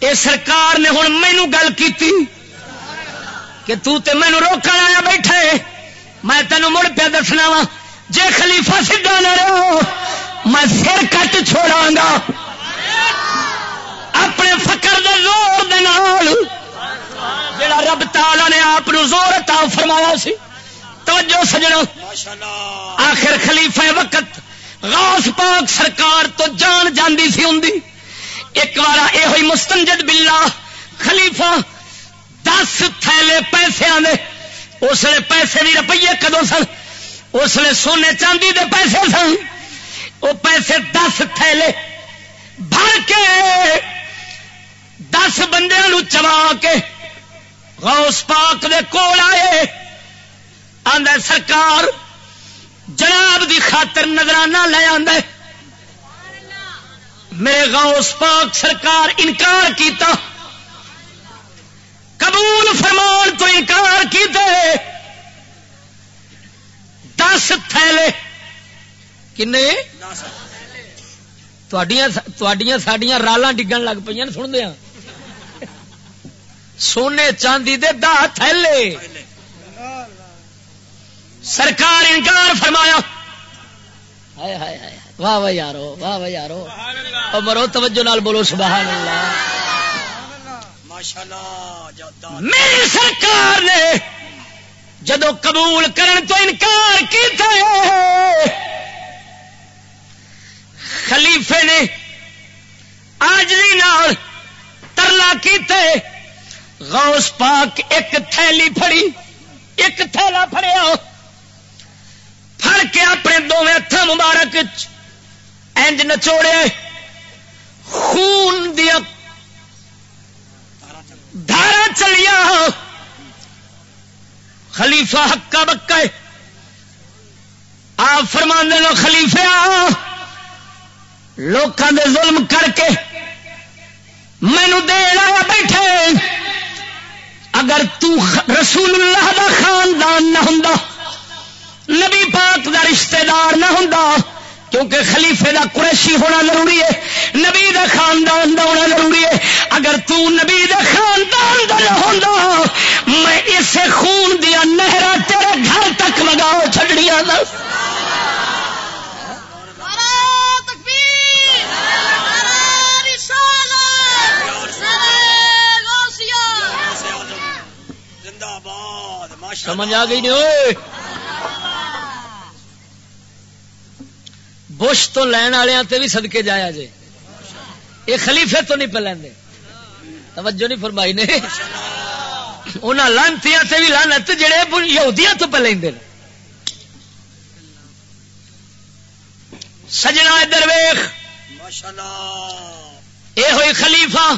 یہ سرکار نے ہوں مینو گل کی کہ تو تے مینو روکا آیا بیٹھے۔ میں تینوں مڑ پیا دسنا وا، جے خلیفہ سیدھا نہ رہو، میں سر کٹ چھوڑا گا۔ اپنے فکر دے زور دے نال، جڑا رب تالا نے آپ زور تا فرمایا سی توجہ سجنا آخر خلیفہ وقت غوث پاک سرکار تو جان جاندی سی ہوں ایک بار یہ ہوئی مستنجد بلا خلیفہ دس تھیلے پیسے آنے اس لیے پیسے بھی روپیے کدو سن؟ اس لیے سونے چاندی دے پیسے سن۔ وہ پیسے دس تھیلے بھر کے دس بندے چوا کے غوث پاک دے کول آئے۔ آدھا سرکار جناب دی خاطر نظرانہ لے آدھے میرے غوث پاک سرکار انکار کیتا۔ قبول فرمان تو انکار کیتے۔ دس تھیلے۔ کن سڈیا رالا ڈگن لگ پہ سن دیا سونے چاندی دے دا تھیلے۔ سرکار انکار فرمایا۔ واہ واہ یارو واہ واہ یارو۔ مرو توجہ نال بولو سبحان اللہ۔ میری سرکار نے جدو قبول کرن تو انکار کیتا خلیفے نے آج ترلا کیتے۔ غوث پاک ایک تھیلی پھڑی ایک تھیلا پھڑیا۔ پھڑ کے اپنے دونوں ہاتھ مبارک اینج نچوڑے خون دیا دھارا چلیا خلیفہ ہکا بکا آپ فرما لو خلیفے لوگوں دے ظلم کر کے مینو آیا بیٹھے۔ اگر تو رسول اللہ دا خاندان نہ ہوں نبی پاک دا رشتہ دار نہ ہوں کیونکہ خلیفے دا قریشی ہونا ضروری ہے، نبی دا خاندان دا ہونا ضروری ہے۔ اگر تو نبی دا خاندان دا نہ ہوں میں اسے خون دیا نہرا تیرے گھر تک لگاؤ چھڑیاں سمجھ آ گئی نہیں ہوئے بش تو لین والوں تے بھی سدکے جایا جے۔ یہ خلیفے تو نہیں پہ لیندے۔ توجہ نہیں فرمائی نے۔ انہاں لانتیاں تے بھی لانت جڑے یہودیاں تو پہ لیندے سجنا ادھر ویخ یہ ہوئی خلیفہ۔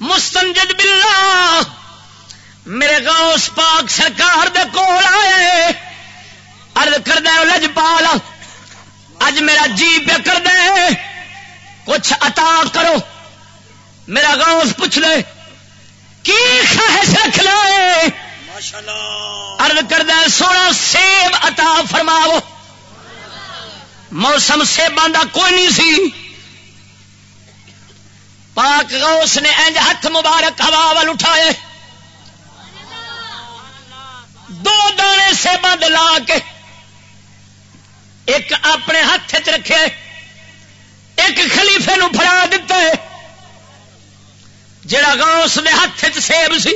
مستنجد باللہ۔ میرے گاؤں پاک سرکار دے کول آئے۔ ارد کردہ لج پال اج میرا جی پہ کر دے۔ کچھ عطا کرو۔ میرا گاؤں پوچھ لے۔ کی خواہش رکھ لے؟ ارد کردہ سونا سیب عطا فرماو موسم سیبان دا کوئی نہیں سی۔ پاک غوث نے انج ہاتھ مبارک ہوا وال اٹھائے۔ دو دانے سیبا دلا کے۔ ایک اپنے ہاتھ چ رکھے، ایک خلیفے نو فرا دیتا ہے۔ جڑا گاؤں دے ہاتھ چ سیب سی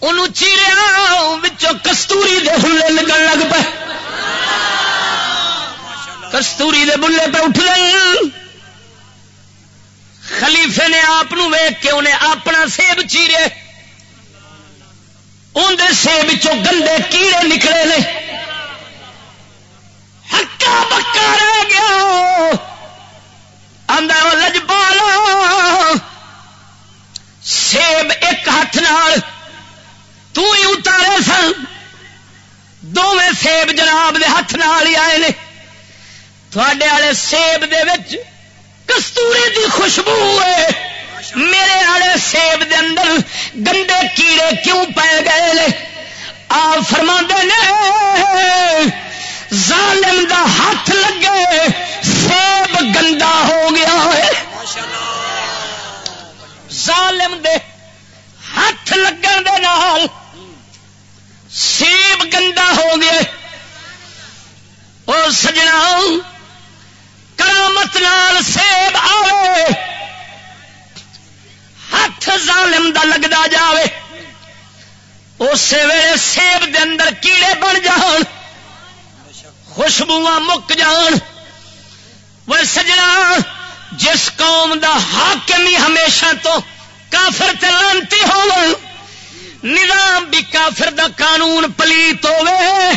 ان چیریا کستوری دے بلے لگن لگ پے۔ کستوری دے بلے پہ اٹھ گئی خلیفے نے آپ ویگ کے انہیں اپنا سیب چیرے۔ اندر سیب گندے کیڑے نکلے نے۔ ہکا بکا رہ گیا۔ اندر لج پالا سیب ایک ہاتھ نال تو ہی اتارے سن۔ دونیں سیب جناب دے ہاتھ نال ہی آئے نے۔ تھوڑے والے سیب دے وچ کستوری دی خوشبو ہے۔ میرے والے سیب دے اندر گندے کیڑے کیوں پی گئے آ فرما نے ظالم دا ہاتھ لگے، سیب گندا ہو گیا ہے۔ ظالم دے ہاتھ لگن دے نال سیب گندا ہو گیا۔ اور سجنا، کرامت نال سیب آئے ہاتھ ظالم دا لگتا جاوے۔ اسی ویلے سیب دے اندر کیڑے بن جان۔ خوشبو مک جان۔ وہ سجنا، جس قوم دا حاکم ہی ہمیشہ تو کافر تلانتی ہو نظام بھی کافر دا قانون پلیت ہوے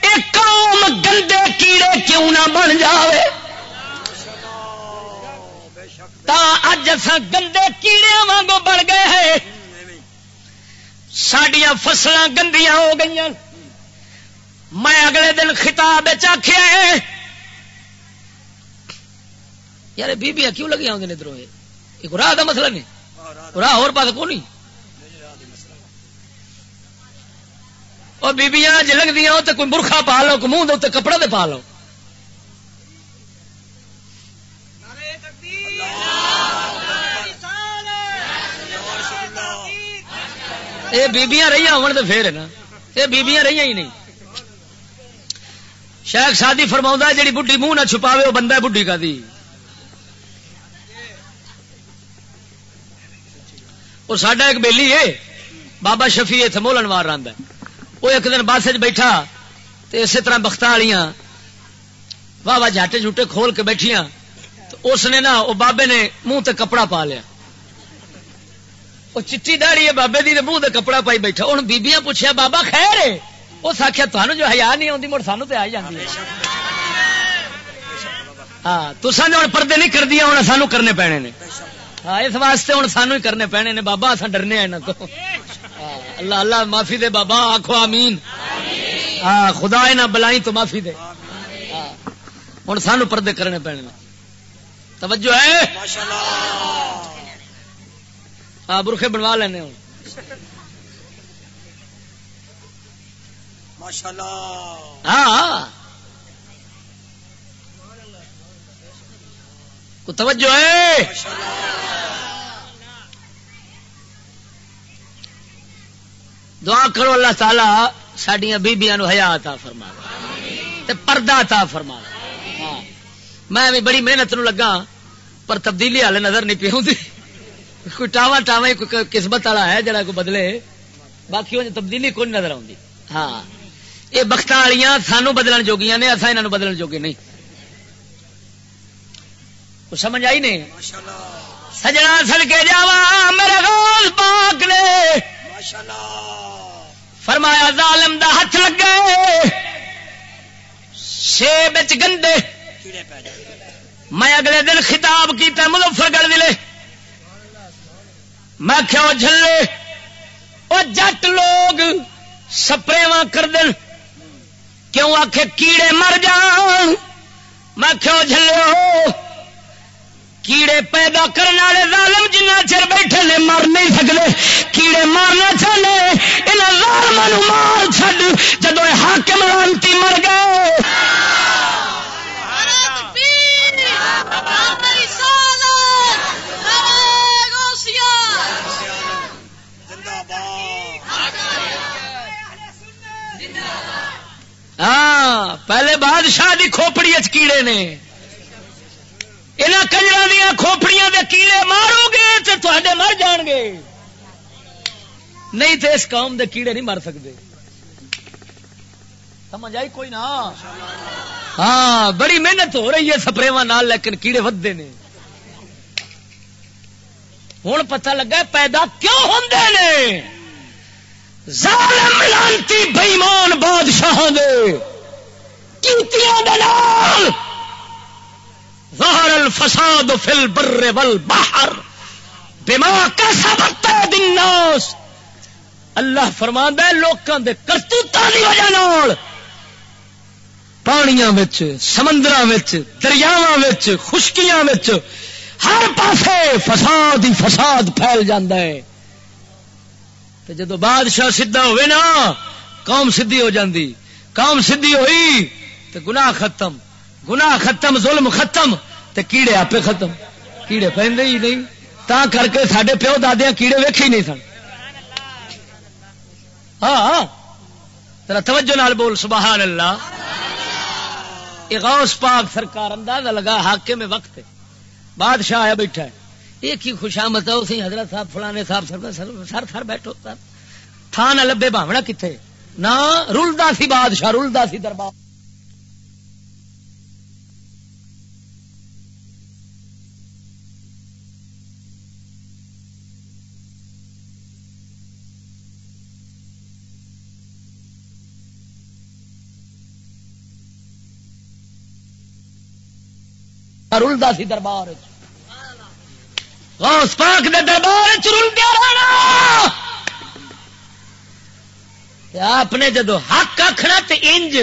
ایک قوم گندے کیڑے کیوں نہ بن جاوے؟ تا اج اصا گندے کیڑے وانگو بڑھ گئے ہیں۔ سڈیا فصل گندیاں ہو گئی میں اگلے دن خطاب آخیا یار بیبیاں کیوں لگی آدھے ادھر ایک راہ کا مسئلہ نہیں؟ راہ اور پاس کو نہیں اور بیبیاں جی لگتی تو کوئی برخا پا لو، کوئی منہ کپڑا دے پا لو۔ یہ بیبیاں رہی ہون تو پھر نا۔ یہ بیبیاں رہی ہی نہیں۔ شاید شادی فرما جی بڈی منہ نہ چھپاوے وہ بندہ بڈی کا دی۔ وہ ساڈا ایک بیلی ہے، بابا شفی اتنے مولن مار رہا وہ ایک دن بس بیٹھا تو اسی طرح بخت والیاں واہ واہ جاٹے جھوٹے کھول کے بیٹھیاں۔ تو اس نے نا وہ بابے نے منہ تے کپڑا پا لیا۔ وہ چٹی داڑی ہے بابے دی منہ دے کپڑا پائی بیٹھا۔ ہوں بیبیاں پوچھا بابا خیر ہے؟ اس آخیا تمہیں جو ہزار نہیں آتی مڑ سانو تو آ جاتی ہاں تو جو پردے نہیں کر دیا ہوں سانو کرنے پینے نے۔ ہاں اس واسطے ہوں سانو ہی کرنے پینے نے۔ بابا اصا ڈرنے یہاں تو ہاں، اللہ اللہ، معافی دے بابا آخو آمین۔ ہاں خدا نہ بلائی تو معافی دے۔ ہوں سانو پردے کرنے پینے توجہ ہے؟ ہاں برخے بنوا لینے ہوں۔ ہاں۔ توجہ ہے۔ دعا کرو اللہ تعالی سڈیا بیبیا حیات آ فرما پردہ تا فرما ہاں۔ میں بھی بڑی محنت نو لگا پر تبدیلی والے نظر نہیں پی کوئی ٹاوا ٹاوا کوئی قسمت والا ہے جڑا کوئی بدلے۔ باقی تبدیلی کوئی نظر آتی ہاں۔ یہ بخت والیاں سانو بدلن جوگیاں نے اصا یہاں بدلن جوگے نہیں۔ سمجھ آئی نہیں سجنا سڑ کے جا میرے غوث پاک نے۔ فرمایا، ظالم دا ہاتھ لگے۔ شے بچ گندے۔ میں اگلے دن خطاب کیتا، مظفر گڑھ دلے میں کیوں جھلے وہ جٹ لوگ سپرے کر دن کیوں آخ کیڑے مر جان میں کیوں جلو کیڑے پیدا کرنے والے ظالم جنہ چر بیٹھے نے مر نہیں سکتے کیڑے مارنا چاہتے ظالم مار چڈ جدو حاکم لانتی مر گئے ہاں پہلے بادشاہ کی کھوپڑی کیڑے نے۔ یہاں کجرا دیا کھوپڑیاں دے کیڑے مارو گے تو تے مر جان گے۔ نہیں تو اس قوم دے کیڑے نہیں مر سکتے سمجھ آئی کوئی نہ ہاں بڑی محنت ہو رہی ہے سپرے نال، لیکن کیڑے ودے نے۔ ہوں پتہ لگا پیدا کیوں ہوں نے؟ ظالم لانتی بےمان بادشاہ ظہر الفساد فل بر ول باہر بما کیسا بتا دناس اللہ فرما لوگوں کے کرتوتوں کی وجہ نال۔ پانیاں سمندر دریاواں وچ، خشکیاں وچ، ہر پاسے فساد ہی فساد پھیل جاندہ ہے۔ تو جدو بادشاہ سیدا ہوئے نا، قوم سدھی ہو جاندی۔ قوم سدھی ہوئی تو گناہ ختم۔ گناہ ختم، ظلم ختم۔ تو کیڑے آپ ختم۔ کیڑے پہ ہی نہیں۔ تا کر کے سڈے پیو دادیا کیڑے ویکھے ہی نہیں سن۔ ہاں, ہاں۔ ترا توجہ نال بول سبحان اللہ غوث پاک سرکار اندازہ لگا حاکے میں وقت بادشاہ آیا بیٹھا ہے۔ ایک ہی خوشامت ہے حضرت صاحب، فلانے صاحب، سر سر سر بیٹھو، سر۔ تھا نہ لبے باونا کتنے نہ رلدا سی بادشاہ، رلدا سی دربار۔ رلدا سی دربار۔ غوث پاک دے دربار چرلدیا رہنا آپ نے جدو حق آخنا تو انج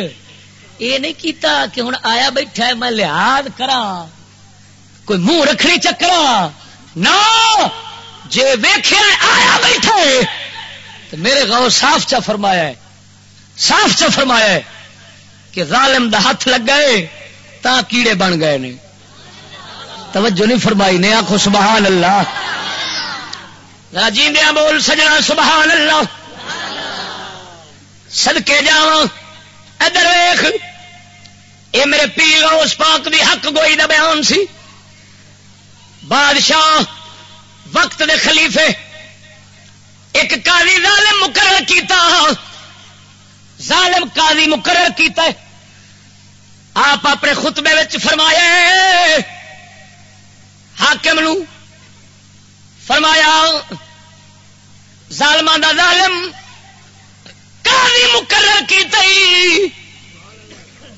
یہ نہیں کیتا کہ ہوں آیا بیٹھا ہے، میں لحاظ کرا کوئی منہ رکھنی چکرا نہ! جی ویخ آیا بیٹھا ہے! تو میرے گاؤں صاف چا فرمایا ہے، صاف چا فرمایا ہے کہ ظالم دا ہاتھ لگ گئے تا کیڑے بن گئے نہیں توجہ نہیں فرمائی نے آخو سبحان اللہ۔ راجی دیا بول سجنا سبحان اللہ۔ سدکے جا ادھر ویخ یہ میرے پیر اس پاک دی حق گوئی دا بیان سی۔ بادشاہ وقت دے خلیفے ایک قاضی ظالم مقرر کیتا۔ ظالم قاضی مقرر کیتا آپ اپنے خطبے فرمایا حاکم نو فرمایا ظالم دا ظالم قاضی مقرر کی تئی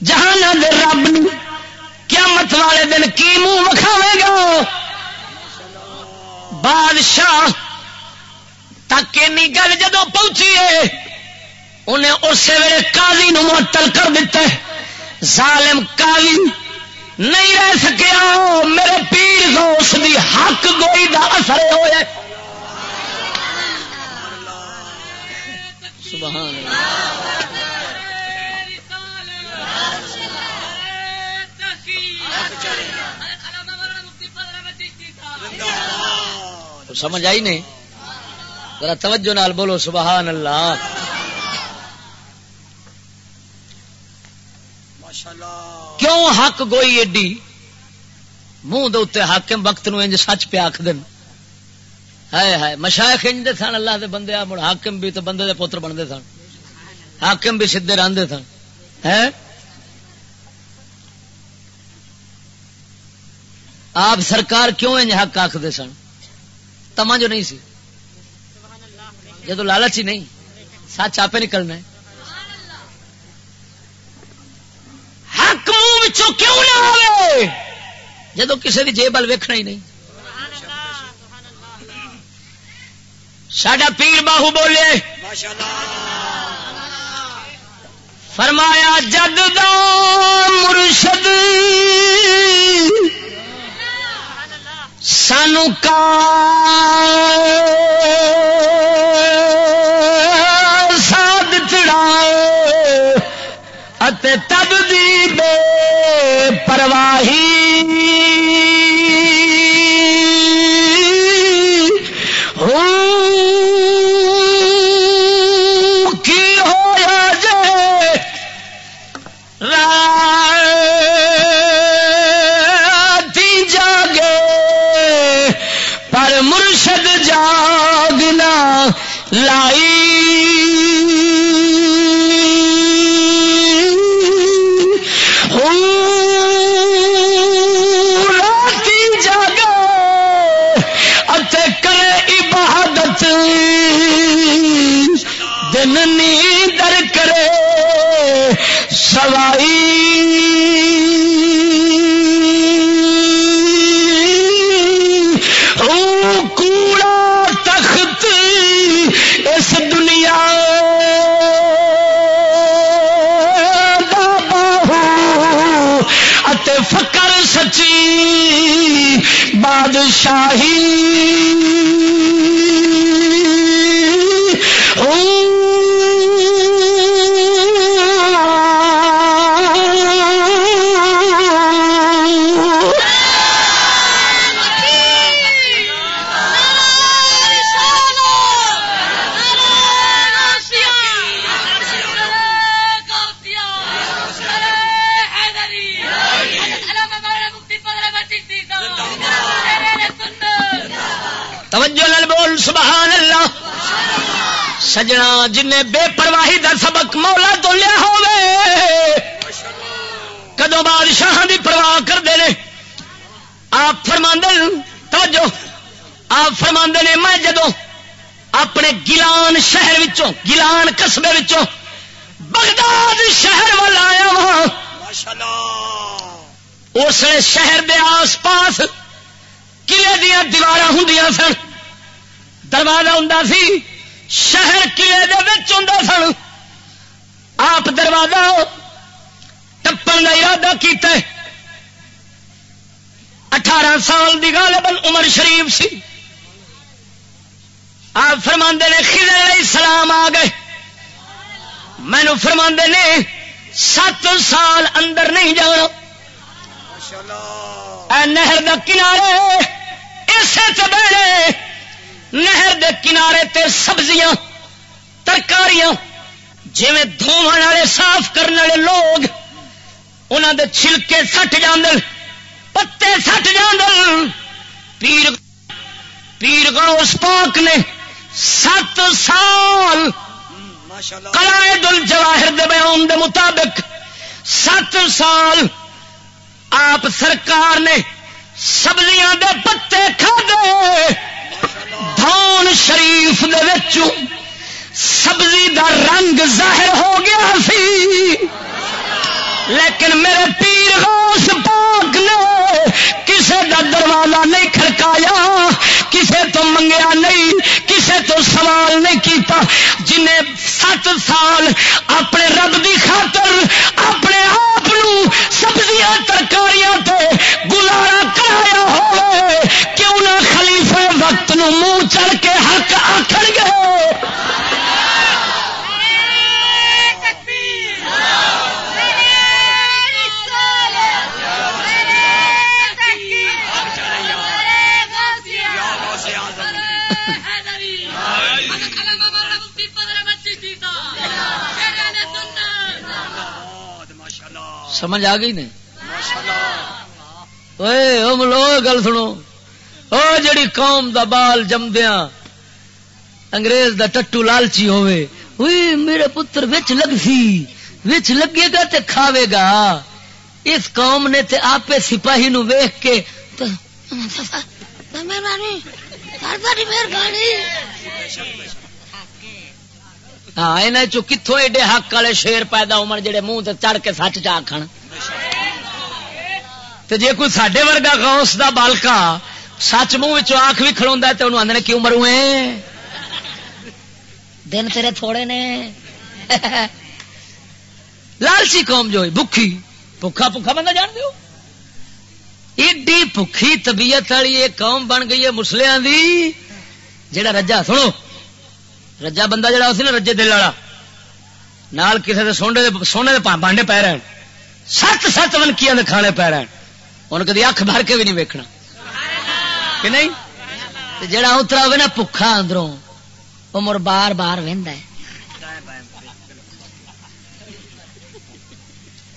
جہان دے رب نو قیامت والے دن کی منہ وکھاوے گا؟ بادشاہ تک این گل جدو پہنچی ہے، انہیں اسی ویلے قاضی نو معطل کر دیتا ہے۔ ظالم قاضی نہیں رہ سکیا میرے پیر دی حق گوئی دا اثر ہوا سمجھ آئی نہیں؟ ذرا توجہ نال بولو سبحان اللہ۔ کیوں حق گوئی ایڈی؟ منہ دے حاکم وقت نو انج سچ پہ آخ دن ہے ہے مشائق انج دے سن، اللہ دے بندے مڑ حاکم بھی تو بندے دے پوتر بنتے سن۔ حاکم بھی سیدے رہتے سن۔ ہے آپ سرکار کیوں انج حق آخر سن؟ تما جو نہیں سی۔ جدو لالچ ہی نہیں، سچ آپ نکلنا ہے۔ حق کیوں نہ آئے جدو کسی کی جیب ویکنا ہی نہیں۔ سڈا پیر باہو بولے، فرمایا، جد دو مرشد سانو کا تب دی بے پرواہی۔ کی ہوا جے؟ جاگے پر مرشد جاگنا لائی۔ آوائی او اس دنیا فکر سچی بادشاہی۔ سجنا جن بے پرواہی دا سبق مولا تو لیا کدو بادشاہ دی پرواہ کرتے ہیں؟ آپ فرما توجہ، آپ فرما نے میں جدو اپنے گیلان شہر وچوں، گیلان قصبے وچوں بغداد شہر وال آیا ہاں، اس شہر دے آس پاس قلعے دیا دیوار ہوں سن۔ دروازہ ہوں سی شہر قلعے سن۔ آپ دروازہ ٹپن کا ارادہ کیتا ہے۔ اٹھارہ سال کی غالباً عمر شریف سی۔ آپ فرما نے علیہ السلام آ گئے۔ مینو فرما نے سات سال اندر نہیں جانا۔ اے نہر دا کنارے اسے چبے نہر دے کنارے تے سبزیاں ترکاریاں جی والے صاف کرنے والے لوگ انہوں دے چھلکے سٹ جان پتے سٹ جان پیر پیر گوس پاک نے سات سال کلائے دل جواہر دے بیان دے مطابق سات سال آپ سرکار نے سبزیاں دے پتے کھا دے۔ دھون شریف دے سبزی دا رنگ ظاہر ہو گیا سی۔ لیکن میرے پیر غوث پاک نے کسے دا دروازہ نہیں کھڑکایا، کسے تو منگیا نہیں، کسے تو سوال نہیں کیتا۔ جنہیں سات سال اپنے رب دی خاطر، اپنے آپ سبزیاں، ترکاریاں تے گزارا کرایا ہوئے نو منہ چڑھ کے حق آخر گے۔ سمجھ آ گئی نہیں؟ گل سنو۔ او جڑی قوم دا بال جمدیا انگریز دا ٹٹو لالچی ہوئے ہوئی میرے پتر وچ لگ سی وچ لگے گا تے کھاوے گا۔ اس قوم نے تے آپ سپاہی نو ویخ کے ہاں یہاں چو کتوں ایڈے حق والے شیر پیدا ہو جڑے منہ چڑھ کے سچ چاخ جی کوئی سڈے ورگا گاؤس دا بالکا سچ منہ آخ بھی کھڑا تو انہوں آدھے کیوں مرو دن تیرے تھوڑے نے۔ لالچی قوم جو بکھی بکھا بکھا بندہ جان دو ایڈی بکھی طبیعت والی یہ قوم بن گئی ہے مسلیاں دی جڑا رجا سنو۔ رجا بندہ جڑا اسی نا رجے دل والا۔ نال کسی دے سونے دے سونے دے بانڈے پی رہے سات سات ونکیاں دے کھانے پی رہے ان کدی اکھ بھر کے بھی نہیں ویکھنا۔ کہ نہیں؟ جڑا اترا ہوگا نا پکھا اندروں، وہ مر بار بار وہد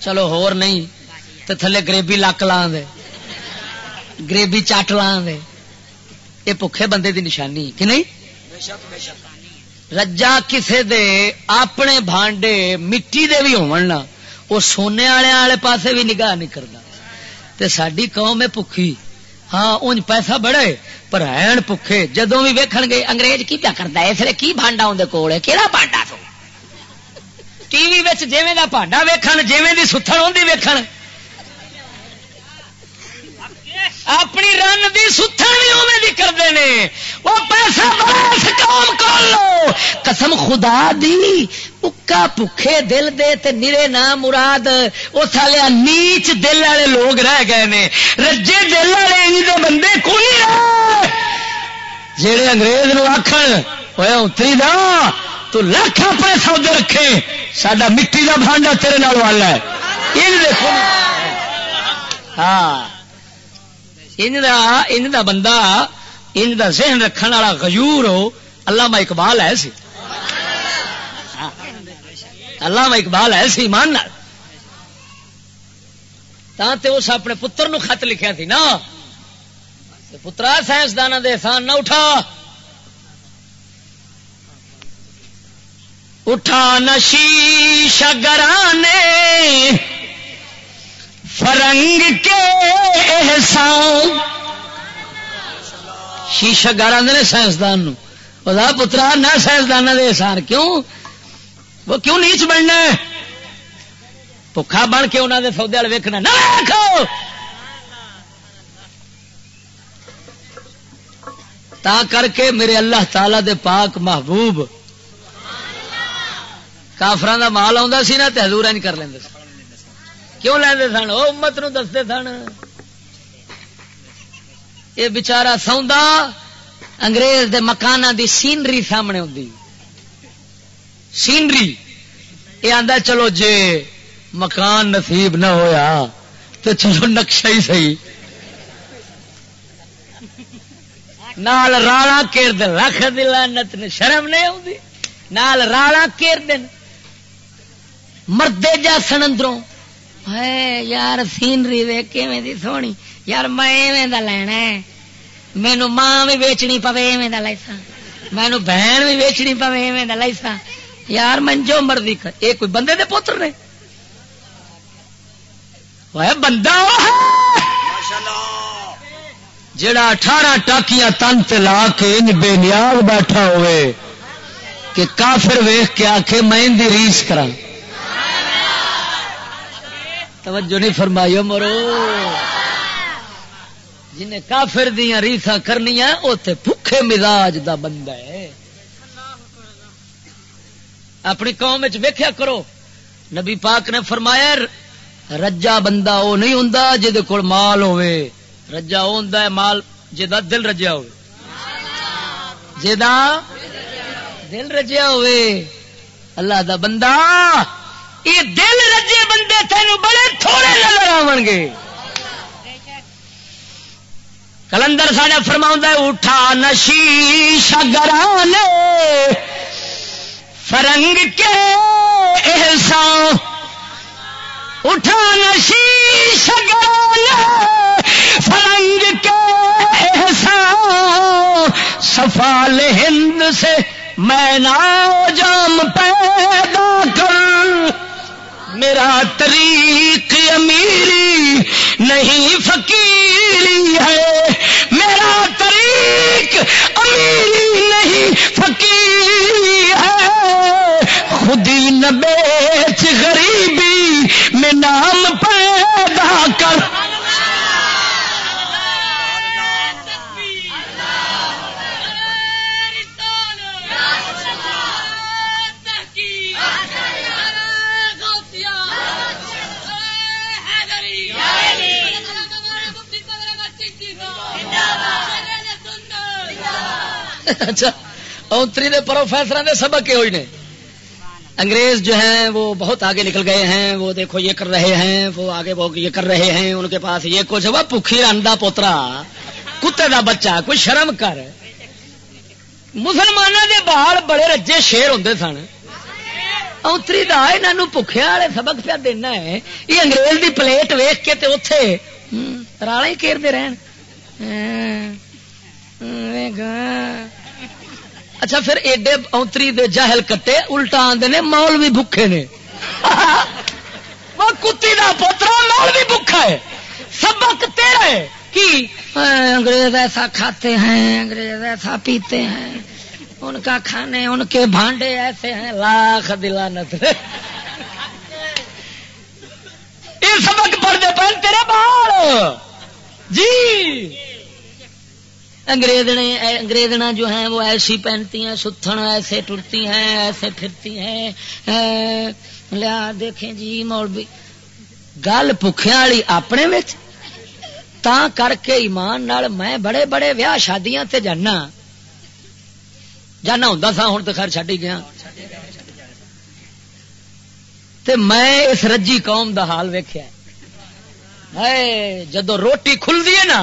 چلو ہور نہیں تو تھلے گریبی لک لا دے، گریبی چٹ لا دے۔ یہ پکھے بندے دی نشانی، کہ نہیں؟ رجا کسے دے اپنے بھانڈے مٹی دے بھی ہون وہ سونے والے والے پاسے بھی نگاہ نہیں کرتا تے ساری قوم ہے پکھی۔ ہاں ان پیسہ بڑے پر این پکھے۔ جدو بھی ویکھن گے انگریز کی پیا کرتا ہے؟ اس لیے کی بانڈا اندر کول ہے؟ کہڑا بانڈا تو ٹی وی جیویں دا بانڈا ویکھن، جیویں دی ستھڑ ہوندی ویکھن۔ اپنی رن دی ستھن بھی اوے دی کرتے ہیں وہ پیسہ بس کام کر لو۔ قسم خدا دی اکا بکھے دل دے تے نرے نا مراد۔ وہ سالیا نیچ دل والے لوگ رہ گئے نے۔ رجے دل والے ان بندے کوئی رہے؟ جہے انگریز نو آخر ہویا اتری دا تو لاکھ اپنے سودے رکھے۔ سڈا مٹی کا بھانڈا تیرے نال والا ہے۔ یہ دیکھو ہاں۔ ان دا بندہ ان دا ذہن رکھنے والا غیور ہو اللہ اقبال ہے سی۔ ہاں۔ اللہ اقبال ہے سی مان اس اپنے پتر نو خط لکھیا تھی نا۔ پترا سائنسدان دے احسان نہ اٹھا۔ اٹھا نشی شگرانے۔ فرنگ کے احسان شیشہ گار آدھے سائنسدان پتا پترا نہ سائنسدان دے احسان کیوں؟ وہ کیوں نیچ بننا بخا بن کے انہوں نے سودے والے ویکنا نہ رکھو تا کر کے میرے اللہ تعالی دے پاک محبوب۔ کافران دا مال آ سی نا تو ہزور کر لیں کیوں لے سن؟ وہ امت نو دستے سن۔ یہ بچارا سوندا، انگریز دے مکان دی سینری سامنے ہوتی سینری؟ یہ آدھا چلو جے مکان نصیب نہ ہویا تو چلو نقشہ ہی صحیح۔ نال رالا کیر دن رکھ دلانت شرم نہیں آتی نال رالا کیر دن مردے جا سن اندروں۔ یار سینری ویک دی سونی یار میں لینا مینو ماں بھی ویچنی پوے ایویں لائسا مینو بہن بھی ویچنی پوے ایویں لائسا یار منجو مرضی کر یہ کوئی بندے دے پوتر نے بندہ جڑا اٹھارہ ٹاکیاں تن لا کے بے نیاز بیٹھا ہوئے کہ کافر ویخ کے آخ میں ریس کرا توجہ نہیں فرمائی مرو۔ جنہیں کافر دیا ریسا کرنی اتنے بھوکھے مزاج دا بندہ ہے۔ اپنی قوم ویخیا کرو۔ نبی پاک نے فرمایا، رجا بندہ وہ نہیں ہوں جہد کول مال ہوے رجا وہ ہوں مال جا دل رجیا ہو دل رجیا ہوے اللہ دا بندہ یہ دل رجے بندے تینوں بڑے تھوڑے نظر آو گے۔ کلندر ساڈا فرما اٹھا نشی شگران فرنگ کے احسان۔ اٹھا نشی شگران فرنگ کے احسان۔ سفال ہند سے میں نا جام پیدا کر میرا طریق امیری نہیں فقیری ہے۔ میرا طریق امیری نہیں فقیری ہے۔ خودی نہ بیچ غریبی میں نام پیدا کر۔ اچھا اونتری دے پروفیسر دے سبق کے ہوئی نے۔ انگریز جو ہیں، وہ بہت آگے نکل گئے ہیں، وہ دیکھو یہ کر رہے ہیں، وہ آگے وہ یہ کر رہے ہیں، ان کے پاس یہ کچھ۔ وہ پکھی انڈا پوترا، کتے دا بچہ، کوئی شرم کر۔ مسلمانوں کے بال بڑے رجے شیر ہوں سن۔ اونتری دا یہاں پکھیا والے سبق پہ دینا ہے۔ یہ انگریز دی پلیٹ ویخ کے تے اتے رالا ہی کھیرتے رہن۔ گا اچھا پھر ایڈے اونتری دے جاہل کٹے الٹا آدھے نے مول بھی بکھے نے۔ <laughs> وہ کتی دا پوترا مول بھی بکھا ہے۔ سبق تیرا ہے۔ انگریز ایسا کھاتے ہیں انگریز ایسا پیتے ہیں۔ ان کا کھانے ان کے بھانڈے ایسے ہیں۔ لاکھ دلانت۔ <laughs> یہ سبق پڑھتے پہن تیرے بال۔ جی۔ انگریزنا جو ہیں وہ ایسی پہنتی ہیں ستھن ایسے ٹرتی ہیں ایسے پھرتی ہیں۔ لیا دیکھیں جی مولوی، گل پکھیا والی اپنے تا کر کے ایمان نال میں بڑے بڑے ویاہ شادیاں تے جانا۔ جانا ہوں سا ہوں تو خیر چڈی گیا۔ تے میں اس رجی قوم دا حال ویخیا جدو روٹی کھلتی ہے نا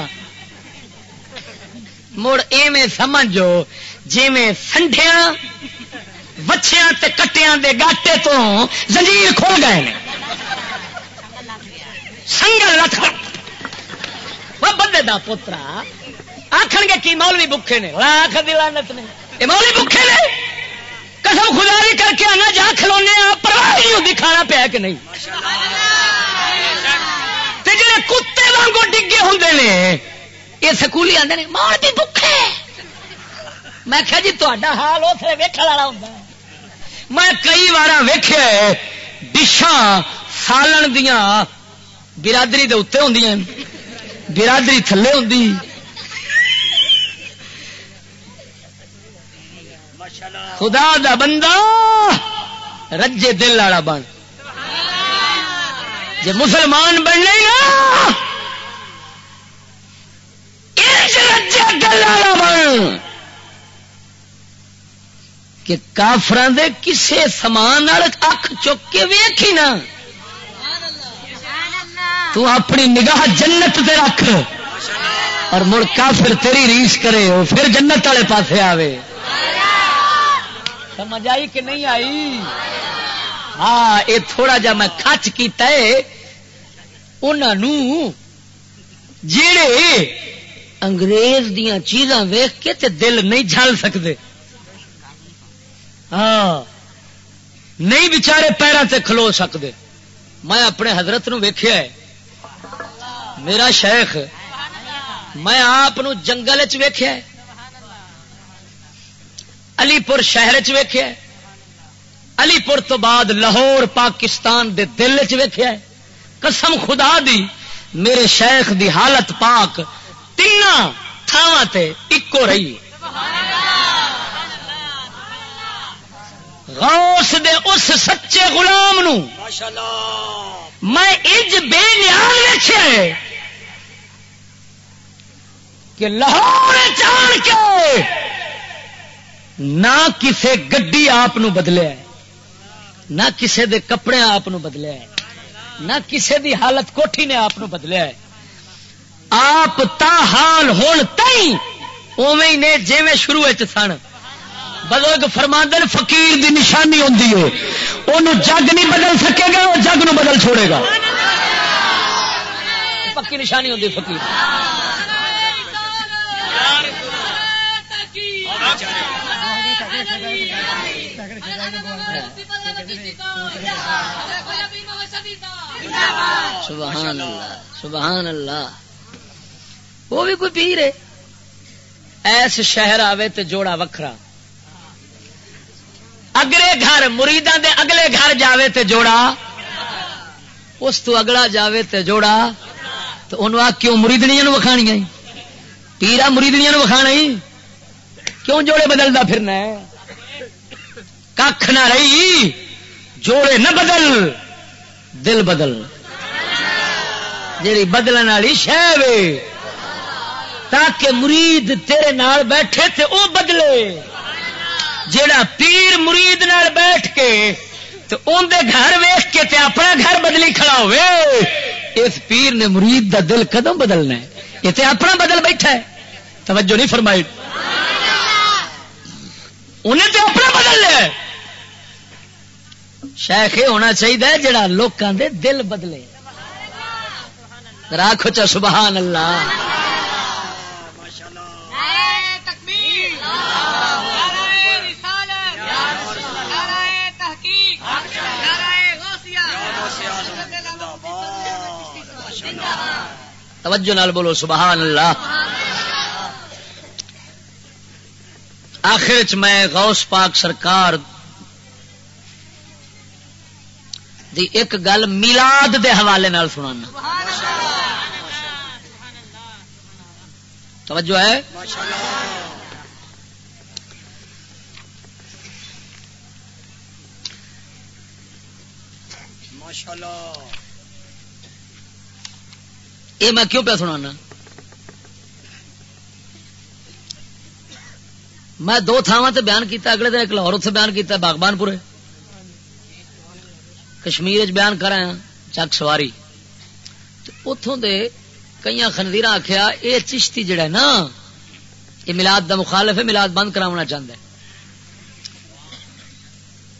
مڑ ایویں سمجھو جی میں سنڈیا وچھیا کٹیا دے گاٹے تو زنجیر کھول گئے سنگل لکھ وہ بندے دا پوترا آخر گے کی مولوی بکھے نے۔ آخ دلانت نے۔ یہ مولوی بکھے نے۔ قسم خداری کر کے آنا جا کھلونے پرواہ نہیں ہوتی کھانا پیا کہ نہیں۔ جی کتے وانگو ڈگے ہوں نے یہ سکولی آتے ہیں مولوی بکھے میں کہا جی تا حال اتنے ویکن والا ہوں میں کئی بار ویخ ڈشا سالن دیا برادری دے اتنے ہوں برادری تھلے ہوں خدا دا بندہ رجے دل والا بن۔ جی مسلمان بننے نا بن۔ کہ کافران دے کسے سامان اکھ چک کے ویکھی نا تو اپنی نگاہ جنت دے رکھ۔ اور مڑ کافر تیری ریس کرے ہو پھر جنت والے پاسے آوے۔ سمجھ آئی کہ نہیں آئی؟ ہاں یہ تھوڑا جا میں کچ کیا انہوں جڑے انگریز دیا چیزاں ویخ کے تے دل نہیں جل سکتے ہاں۔ نہیں بچارے پیروں سے کھلو سکتے میں اپنے حضرت نو ویخیا ہے۔ میرا شیخ، میں آپ جنگل چیخیا علی پور شہر چیخیا علی پور تو بعد لاہور، پاکستان دے دل چیخیا قسم خدا دی، میرے شیخ دی حالت پاک۔ تین تھاواں اکو رہی۔ غوث دے اس سچے غلام نو میں اج بے نیال ویچے کہ لاہور چان کے نہ کسے گڈی آپ بدلے نہ کسے دے کپڑے آپ بدلے نہ کسے دی حالت کوٹھی نے آپ بدلیا آپ تا حال ہون تئی اوے نے جی میں شروع سن۔ بزرگ فرماندن فقیر دی نشانی ہوتی ہے۔ وہ جگ نہیں بدل سکے گا وہ جگ نو بدل چھوڑے گا۔ پکی نشانی ہوتی فقیر۔ سبحان اللہ سبحان اللہ۔ وہ بھی کوئی پیر ہے۔ ایس شہر آوے تے جوڑا وکھرا۔ اگلے گھر مریداں دے اگلے گھر جاوے تے جوڑا۔ اس تو اگلا جاوے تے جوڑا۔ تو انہوں آ کیوں مریدنیاں وکھانیاں پیرا مریدنیاں وکھانا کیوں جوڑے بدلتا پھرنا کھ نہ رہی، جوڑے نہ بدل، دل بدل۔ جی بدلنے والی شہ تاکہ مرید تیرے نال بیٹھے تے او بدلے۔ جیڑا پیر مرید نال بیٹھ کے تو اندر گھر ویخ کے تے اپنا گھر بدلی کھڑا ہوئے، اس پیر نے مرید دا دل قدم بدلنا ہے؟ یہ تے اپنا بدل بیٹھا ہے۔ توجہ نہیں فرمائی۔ انہیں تو اپنا بدل لیا شیخ، یہ ہونا چاہیے جڑا لوگوں دے دل بدلے۔ راکھو چا سبحان اللہ۔ توجہ نال بولو، سبحان اللہ۔ آخر چ میں غوث پاک سرکار دی ایک گل میلاد دے حوالے نال سنانا۔ توجہ ہے؟ ماشاءاللہ۔ یہ میں کیوں پہ سنانا؟ میں دو تھاواں تے بیان کیتا، اگلے دن ایک لاہور اتنے بیان کیتا، باغبان پورے۔ کشمیر بیان کر چک سواری۔ اتوں دے کئی خندیر آخیا یہ چشتی جڑا ہے نا، یہ ملاد دا مخالف ہے، ملاد بند کراونا چاہتا ہے۔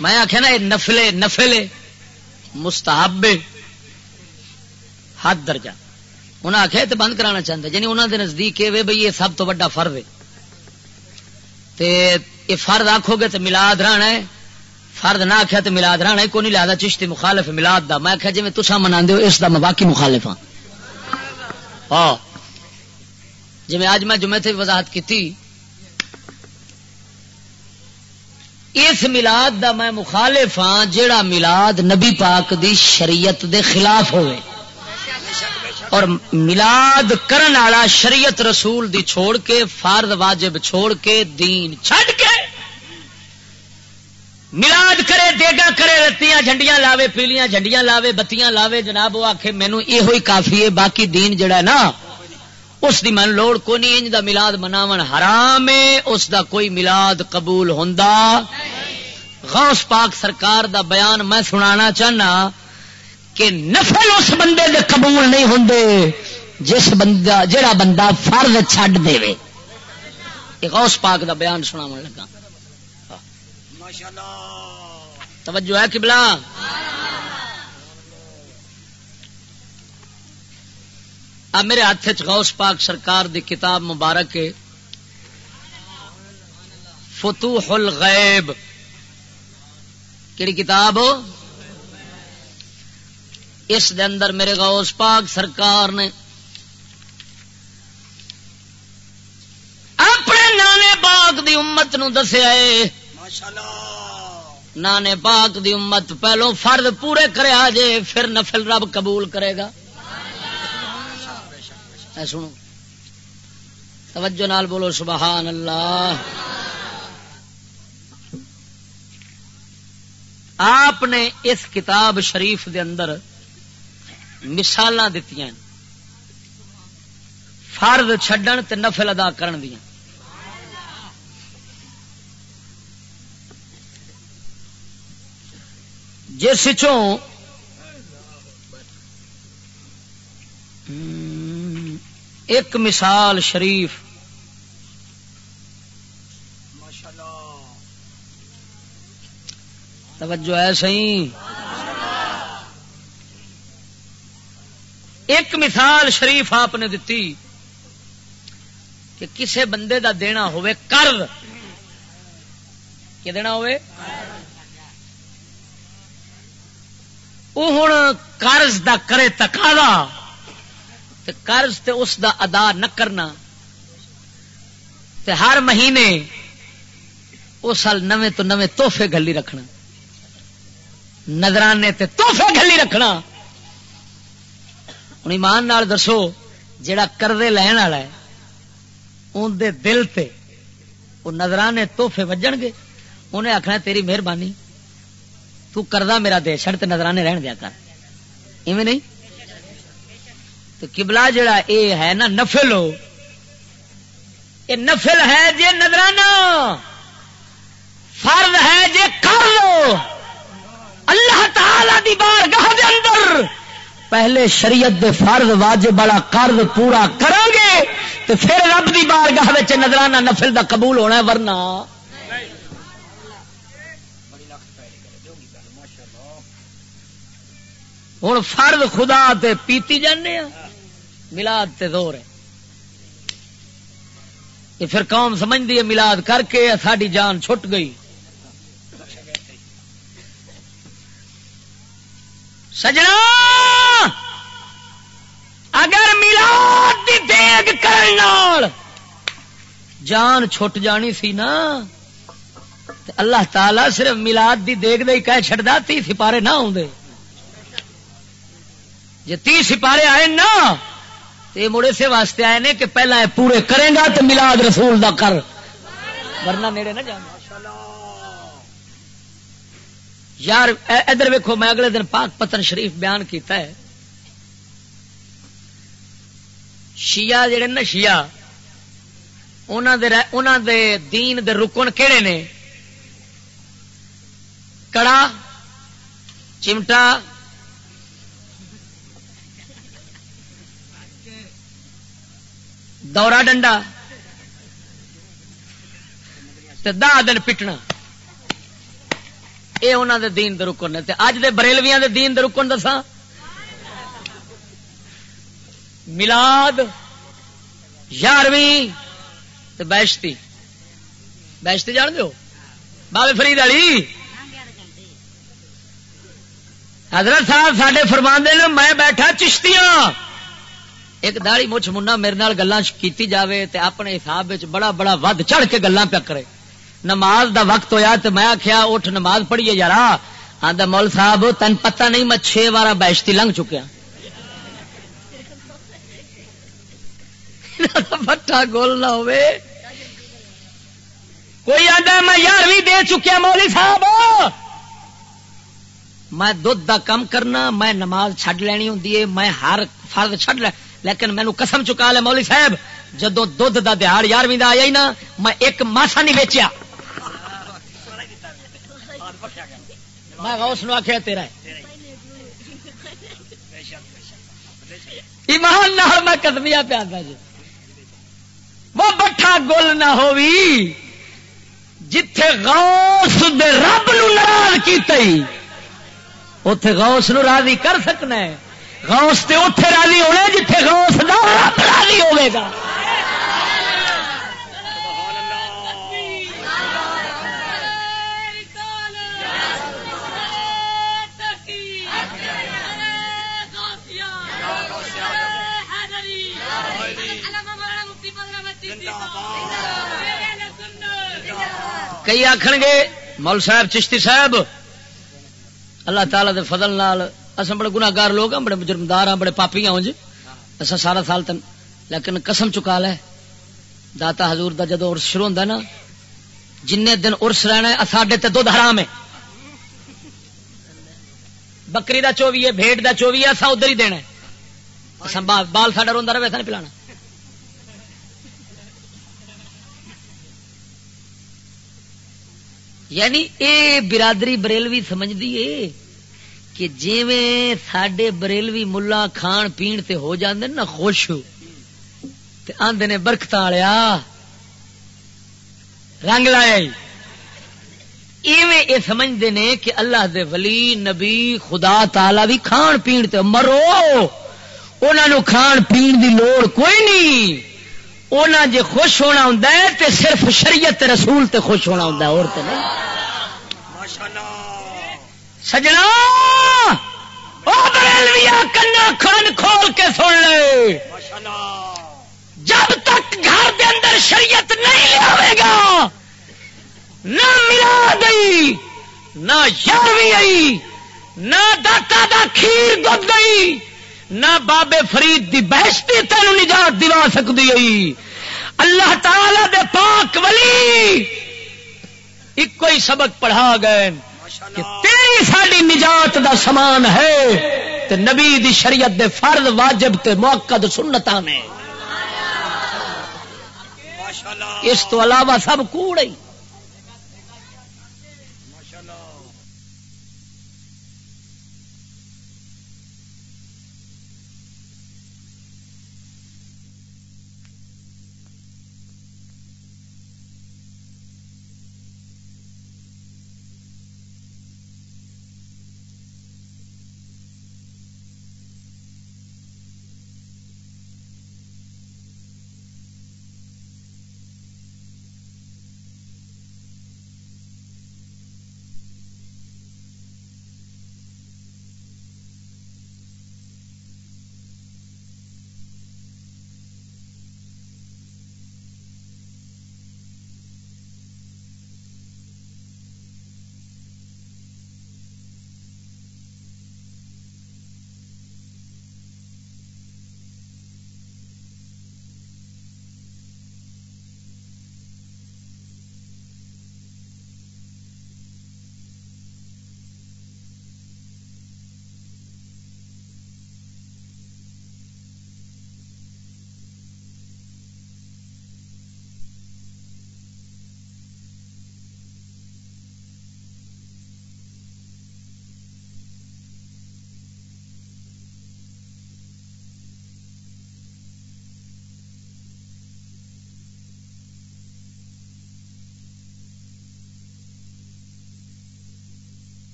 میں آخیا نا یہ نفلے نفلے، مستحب، حد درجہ۔ انہیں آخیا تو بند کرانا چاہتا یعنی انہوں دے نزدیک یہ بھائی یہ سب تو بڑا فرد ہے تے یہ فرد آخو گے تو ملاد رہنا ہے۔ فرد نہ آخیا تو ملاد رہنا ہے، کوئی نہیں لیا چشتی مخالف ملاد دا۔ میں آخیا جی میں تسا منا ہو، اس دا میں باقی مخالف ہاں۔ ہاں۔ جی میں آج میں جمعے تھے وضاحت کی اس ملاد دا میں مخالف ہاں جیڑا ملاد نبی پاک دی شریعت دے خلاف ہوئے اور ملاد کرن والا شریعت رسول دی چھوڑ کے فرد واجب چھوڑ کے، دین چھڈ کے ملاد کرے دیگا کرے، رتیاں جھنڈیاں لاوے، پیلیاں جھنڈیاں لاوے، بتیاں لاوے، جناب وہ آخے مینو یہ کافی ہے، باقی دین جڑا ہے نا، اس دی من لوڑ کو نہیں، انج دا ملاد مناون حرام ہے، اس دا کوئی ملاد قبول ہوندا غوث پاک سرکار دا بیان میں سنانا چاہنا کہ نفل اس بندے دے قبول نہیں ہوندے، جس بندہ جڑا بندہ فرض چھڈ دے۔ وے یہ غوث پاک دا بیان سناون لگا۔ توجہ ہے قبلہ؟ اب میرے ہاتھ غوث پاک سرکار دی کتاب مبارک فتوح الغیب۔ کہڑی کتاب؟ ہو اس دے اندر میرے غوث پاک سرکار نے اپنے نانے پاک دی امت نو دسیا ہے۔ نانے پاک دی امت پہلو فرد پورے کرے آجے پھر نفل رب قبول کرے گا۔ اے سنو۔ توجہ نال بولو سبحان اللہ۔ آپ نے اس کتاب شریف دے اندر مثال دیتی ہیں۔ فرد چھڈن تے نفل ادا کرن دیا جس چوں ایک مثال شریف۔ توجہ ہے صحیح۔ ایک مثال شریف آپ نے دیتی کہ کسے بندے دا دینا ہوئے قرض کہ دینا ہوئے؟ وہ ہوں قرض دا کرے تقاضا تے قرض تے اس دا ادا نہ کرنا تے ہر مہینے اس سال نویں تو نویں توحفے گلی رکھنا نظرانے تے توحفے گلی رکھنا۔ ہوں ایمان نال دسو جڑا کردے لین والا ہے اندر دل تے وہ نظرانے توحفے وجن گے۔ انہیں آخنا تیری مہربانی، تو کردہ میرا دے چڑ تے نظرانے رہن دیا کر۔ ایویں نہیں؟ تو کبلا جڑا اے ہے نا، نفل ہو۔ یہ نفل ہے جے نظرانہ، فرض ہے جے کر لو اللہ تعالی دی بار گاہ دے اندر پہلے شریعت دے فرض واجب والا قرض پورا کریں گے تو پھر رب دی بار گاہ نظرانہ نفل دا قبول ہونا ہے، ورنہ ہوں فرد خدا تے پیتی جانے ہاں، ملاد تے دور ہے۔ یہ پھر قوم سمجھتی ہے ملاد کر کے ساری جان چھٹ گئی۔ سجنا! اگر ملاد دی دیگ کرنے جان چھٹ جانی سی نا اللہ تعالی صرف ملاد دی دیگ دے کہہ چڑھتا تی سپارے نہ آدھے جی تی سپارے آئے نا یہ مڑے سے واسطے آئے نے کہ پہلا پورے کرے گا تو ملاد رسول دا کر۔ ورنہ نیڑے نہ جانا۔ یار ادھر ویکو میں اگلے دن پاک پتن شریف بیان کیتا ہے۔ شیعہ جڑے نا شیعہ انہوں دے دین دے رکن کہڑے نے؟ کڑا، چمٹا دورا ڈنڈا دہ دن پٹنا۔ یہ انہوں دے دین دے رکن نے اج دے بریلویاں دے دین دے رکن دسا ملاد یارویں بیشتی بیشتی جان دو بابے فرید علی۔ حضرت صاحب سڈے فرماندے نے، میں بیٹھا چشتیاں۔ ایک داڑی مچھ منا میرے نال گلا کی جائے تے اپنے حساب بڑا بڑا ود چڑھ کے گلا پیا کرے۔ نماز دا وقت ہویا تو میں آخیا اٹھ نماز پڑھیے یار آدھا مول صاحب تین پتہ نہیں میں چھ بار بیشتی لنگ چکیا ہاں۔ بٹا گول نہ ہوئے۔ کوئی آدھا میں یارویں دے چکیا مولی صاحب۔ میں دھد دا کم کرنا، میں نماز چھڈ لینی ہوں میں ہر فرد چھڈ لے لیکن مینو قسم چکا لے مولی صاحب جدو دھد دا دہاڑ یارویں دا آیا ہی نا، میں ایک ماسا نہیں ویچیا میں غوث نو آخیا تیرا ایمان نہ میں قدمیا پیا جی۔ وہ بٹھا گل نہ ہوئی جتھے غوث دے رب نو ناراض کیتے اتے غوث نو راضی کر سکنا ہے۔ غوث تے اتے راضی ہونا جتھے غوث دا رب راضی ہوے گا۔ کئی آخ گے، مول صاحب چشتی صاحب، اللہ تعالی دے فضل نال اصل بڑے گناگار لوگ ہاں بڑے جرمدار ہاں بڑے پاپی ہاں، ہوں جی۔ اصا سارا سال تن، لیکن قسم چکا لے، داتا حضور دا جدو ارس شروع ہوتا نا جن دن ارس رہنا ہے ساڈے تے دودھ حرام ہے۔ بکری دا چوبی ہے بھیٹ دا چوبی ہے اصا ادھر ہی دینا بال ساڈا روا رہے ایسا نہیں پلانا۔ یعنی اے برادری بریلوی سمجھتی ہے کہ جیویں سڈے بریلوی ملا کھان پین تے ہو جاندے نا خوش، تے آندے نے برکت آیا رنگ لایا ایویں اے سمجھتے نے کہ اللہ دے ولی، نبی، خدا تعالی بھی کھان پین تے مرو۔ انہوں کھان پین دی لوڑ کوئی نہیں۔ اونا جے خوش ہونا ہوں تے صرف شریعت رسول تے خوش ہونا ہوں اور تے نہیں؟ سجنا! کنا کھان کھول کے سن لے۔ جب تک گھر دے اندر شریعت نہیں لیا گا نہ ملا گئی نہ یارویں آئی نہ داتا دا کھیر دھد گئی نہ بابے فرید دی بہشتی تین نجات دلا سکتی ہوئی اللہ تعالی دے پاک ولی ایک کوئی سبق پڑھا گئے کہ تیری ساری نجات دا سامان ہے تے نبی دی شریعت دے فرض واجب تے موقع سنتا میں اس تو علاوہ سب کوڑ ہی۔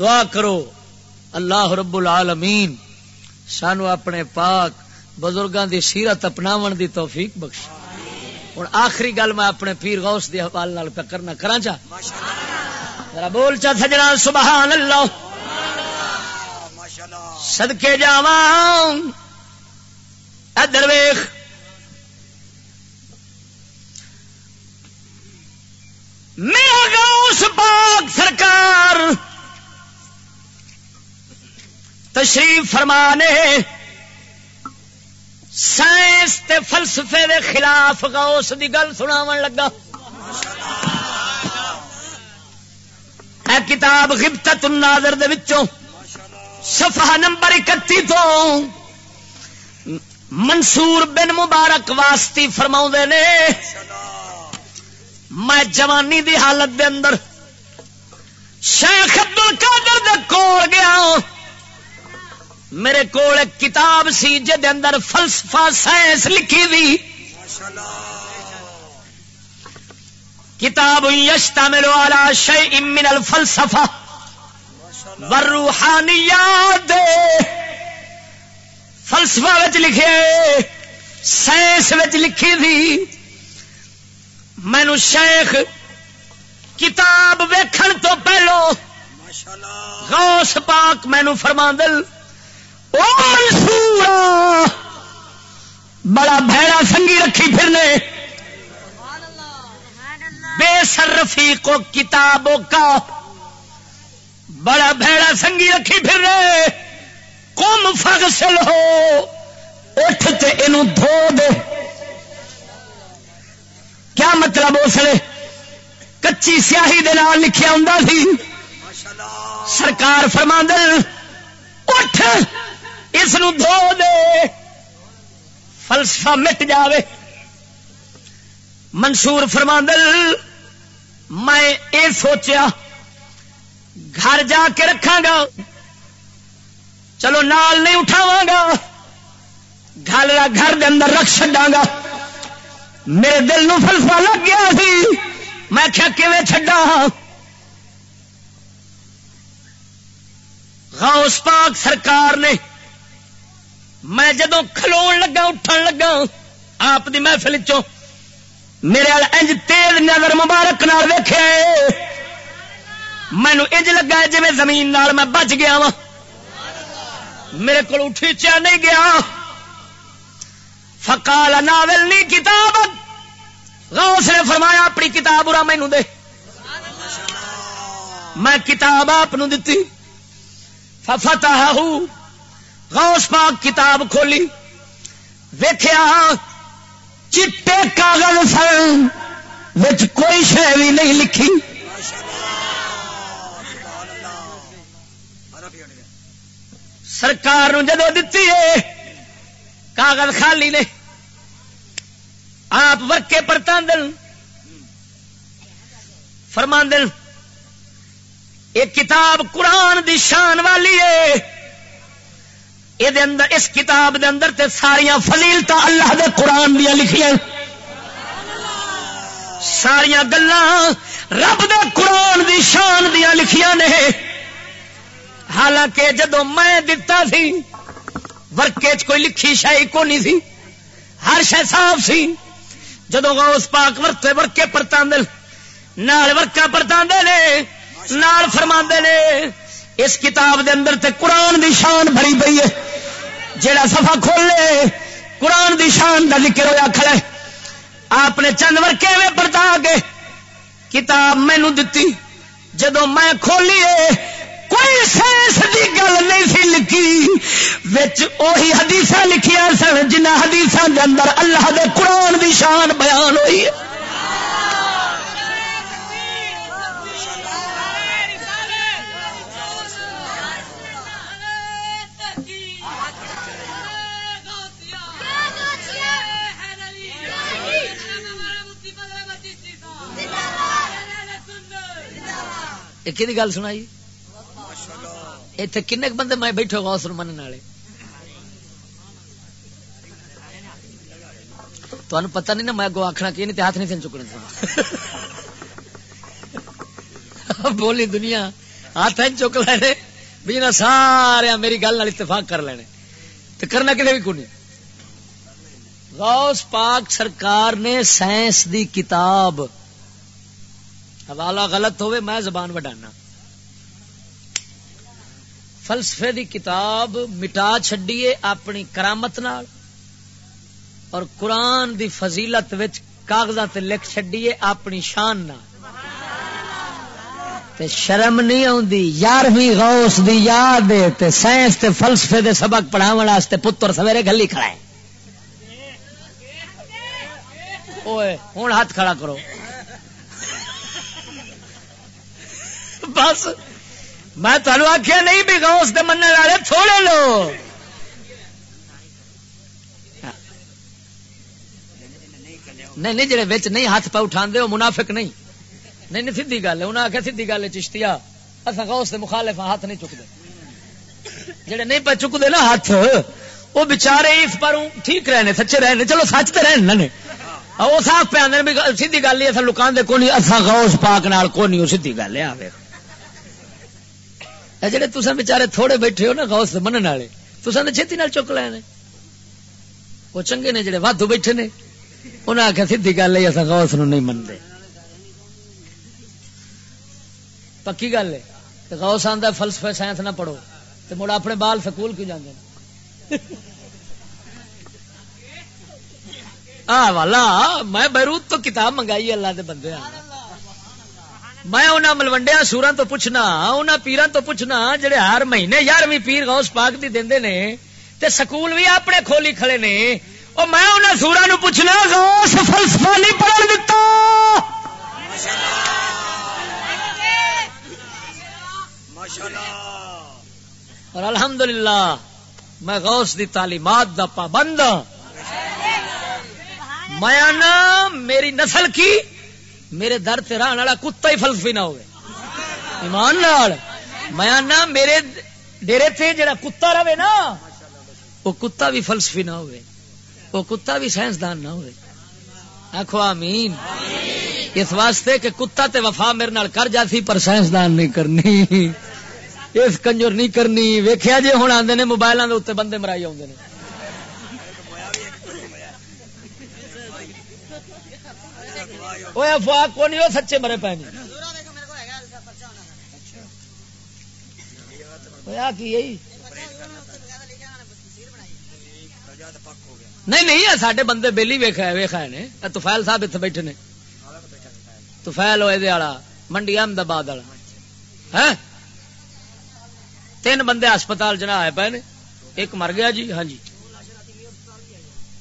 دعا کرو۔ اللہ رب العالمین سانو اپنے پاک بزرگاں دی سیرت اپناون دی توفیق بخش ہوں آخری گل میں اپنے پیر غوث دی حوالے پہ کرنا کرا چا۔ ذرا بول چا سجنا سبحان اللہ سدکے جا ادر ویخ میرا غوث پاک سرکار۔ تشریف فرمانے، سائنس تے فلسفے دے خلاف غوث دی گل سناون لگا۔ اے کتاب غبتت الناظر دے وچوں، صفحہ نمبر 31 تو منصور بن مبارک واسطی فرماؤں دے نے، میں جوانی دی حالت دے اندر شیخ عبد القادر دے کول گیا ہوں۔ میرے کو ایک کتاب سی جد اندر فلسفہ سائنس لکھی دی۔ کتاب یشتا میرو والا شی من الفلسفہ۔ وروحانیات فلسفہ وچ لکھے سائنس وچ لکھی تھی مینو شیخ کتاب ویکھن تو پہلو، غوث پاک مینو فرما دل بڑا بھڑا سنگی رکھی پھرنے بے سر رفیق و کتابوں کا بڑا بھڑا سنگی رکھی پھرنے کم فغسل ہو اٹھ تے انہوں دھو دے۔ کیا مطلب اس لیے کچی سیاہی دے نال لکھیا ہوں سی۔ سرکار فرماندل اٹھ۔ اس دھو دے۔ فلسفہ مٹ جاوے۔ منصور فرماندل، میں اے سوچیا، گھر جا کے رکھا گا چلو نال نہیں اٹھاوا گا گھر گھر دے اندر رکھ چڈا گا میرے دل نو فلسفہ لگ گیا سی۔ میں کیا کیویں چڈا غوث پاک سرکار نے میں جدو کھلو لگا، اٹھن لگا، آپ دی محفل چو میرے انج تیز نظر مبارک نال ویخے مینو انج لگا جی میں زمین نال میں بچ گیا وا میرے کو اٹھی چیا نہیں گیا۔ فکال ناول نہیں کتاب غوث نے فرمایا، اپنی کتاب ارا مینو دے۔ میں کتاب آپ دتی۔ فتح غوث پاک کتاب کھولی۔ ویخیا چٹے کاغذ سن کوئی شہ بھی نہیں لکھی۔ سرکار جدو دتی ہے، کاغذ خالی نے۔ آپ ورکے پرتاندن۔ فرماندن، ایک کتاب قرآن دی شان والی ہے۔ دے اندر اس کتاب دے اندر تے ساریا فلیلتا اللہ دے قرآن دیا لکھیا ساریا گلا رب دے قرآن دی شان دیا لکھیا نے۔ حالانکہ جدو میں دتا سی، ورکے چ کوئی لکھی شاہی کو نہیں سی، ہر شہ صاف سی۔ جدو غوث پاک ورتے ورکے پرتاندل نال ورکا پرتاندے نے، نال فرماندے نے، اس کتاب دے اندر تے قرآن دی شان بھری پئی ہے۔ جیڑا سفا کھولے، قرآن دی شان دا ذکر ہوا کھڑے آپ نے چند ورکے میں پرتا کے کتاب مینو دتی جدو میں کھولیے کوئی سائنس کی گل نہیں سی لکھی۔ وہی حدیث لکھیا سن جنہ حدیث کے اندر اللہ دے قرآن دی شان بیان ہوئی۔ ہے کہ گل سنائی اتنے کن بندے میں بیٹھے گا اس من والے تمہیں پتا نہیں نا میں اگو آخنا کہ نہیں ہاتھ نہیں سن چکنے بولی دنیا ہاتھ چک لینے بھی نہ سارے میری گل اتفاق کر لینے تو کرنا کتنے بھی کونی غوث پاک سرکار نے سائنس دی کتاب حوالہ غلط ہوئے، میں زبان وڈانا۔ فلسفے دی کتاب مٹا چڈیے اپنی کرامت نال، اور قرآن دی فضیلت وچ کاغذات لکھ چڈیے اپنی شان نال۔ تے شرم نہیں آتی یارویں غوث دی یاد تے سائنس تے فلسفے دے سبق پڑھاو واسطے پتر سویرے گلی کھڑا ہے۔ ہوں ہاتھ کھڑا کرو۔ بس میں تمہیں آخیا نہیں بھی غوث دے من والے تھوڑے لو نہیں نہیں، جڑے بچ نہیں ہاتھ پہ اٹھا دے وہ منافق نہیں۔ نہیں نہیں سیدھی گل ہے۔ انہیں آخیا سیدھی گل ہے چشتیا اصا غوث دے مخالف ہاتھ نہیں چکتے جڑے نہیں پہ چکتے نا ہاتھ، وہ بچارے اس پر ٹھیک رہنے، سچے رہنے۔ چلو، سچ تو رہنے وہ صاف پہ آدھے سیدھی گل ہے لکان دے کونی اصا غوث پاک نال کونی سیدھی گل ہے آوے جڑے تسا بچارے تھوڑے بیٹھے ہو نا غوث من والے تسا نے چھتی نال چک لے نے وہ چنگے نے جڑے وادو بیٹھے نے انہیں آخیا سیدھی گل ہے اصا غوث نو نہیں منتے پکی گل ہے غوث آندا فلسفہ سائنس نہ پڑھو تو مڑ اپنے بال سکول کیوں جانے آ والا، میں بیروت تو کتاب منگائی اللہ دے بندے میں انہوں ملوڈیا سورا تو پوچھنا انہوں پیران تو پوچھنا، جڑے ہر مہینے یارویں پیر غوث پاک دی دے نے تے سکول بھی اپنے کھولی کھڑے نے، او میں انہوں سورا نو پوچھنا، غوث فلسفہ نہیں پڑھ دیتا اور الحمدللہ، میں غوث دی تعلیمات دا پابند ہوں میں میری نسل کی میرے در سے رہن والا کتا ہی فلسفی نہ ہوئے۔ ایمان نال۔ میں میرے ڈیرے تھے جڑا کتا رہے نا، وہ کتا بھی فلسفی نہ ہوئے، وہ کتا بھی سائنسدان نہ ہوئے۔ آخو آمین۔ اس واسطے کہ کتا تے وفا میرے نال کر جاتی، پر سائنسدان نہیں کرنی۔ اس کنجر نہیں کرنی۔ ویخیا جی ہوں آدھے موبائلوں کے اتنے بندے مرائی آدھے وہ افواہ کو نہیں وہ سچے مرے پے نہیں نہیں نہیں سڈے بندے بہلی ویخا ویخا نے۔ تفیل صاحب اتنے بیٹھے نے۔ تفیل ہوئے والا منڈی احمدآباد والا ہاں؟ تین بندے ہسپتال جنا آئے پے نے۔ ایک مر گیا جی ہاں جی۔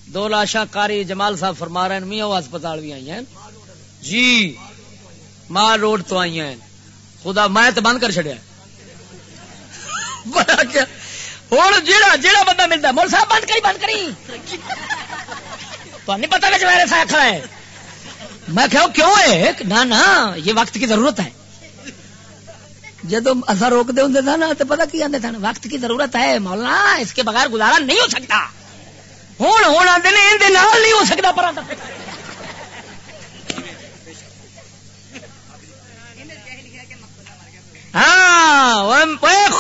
دو لاشاں کاری جمال صاحب فرما رہے ہیں، میاں وہ ہسپتال بھی آئی ہیں۔ جی مال روڈ تو آئی ہیں۔ خدا، میں تو بند کر چڑیا ہوں جیڑا جیڑا بندہ ملتا مول صاحب بند کری بند کری۔ تو نہیں پتا بچ میرے ساتھ کھڑا ہے۔ میں کہ کیوں ہے؟ نہ نا یہ وقت کی ضرورت ہے۔ جب اصا روک دے ہوں نا، تو پتا کی آدھے تھا وقت کی ضرورت ہے۔ مولانا، اس کے بغیر گزارا نہیں ہو سکتا۔ ہوں ہوں آدھے نہیں ہو سکتا، پر ہاں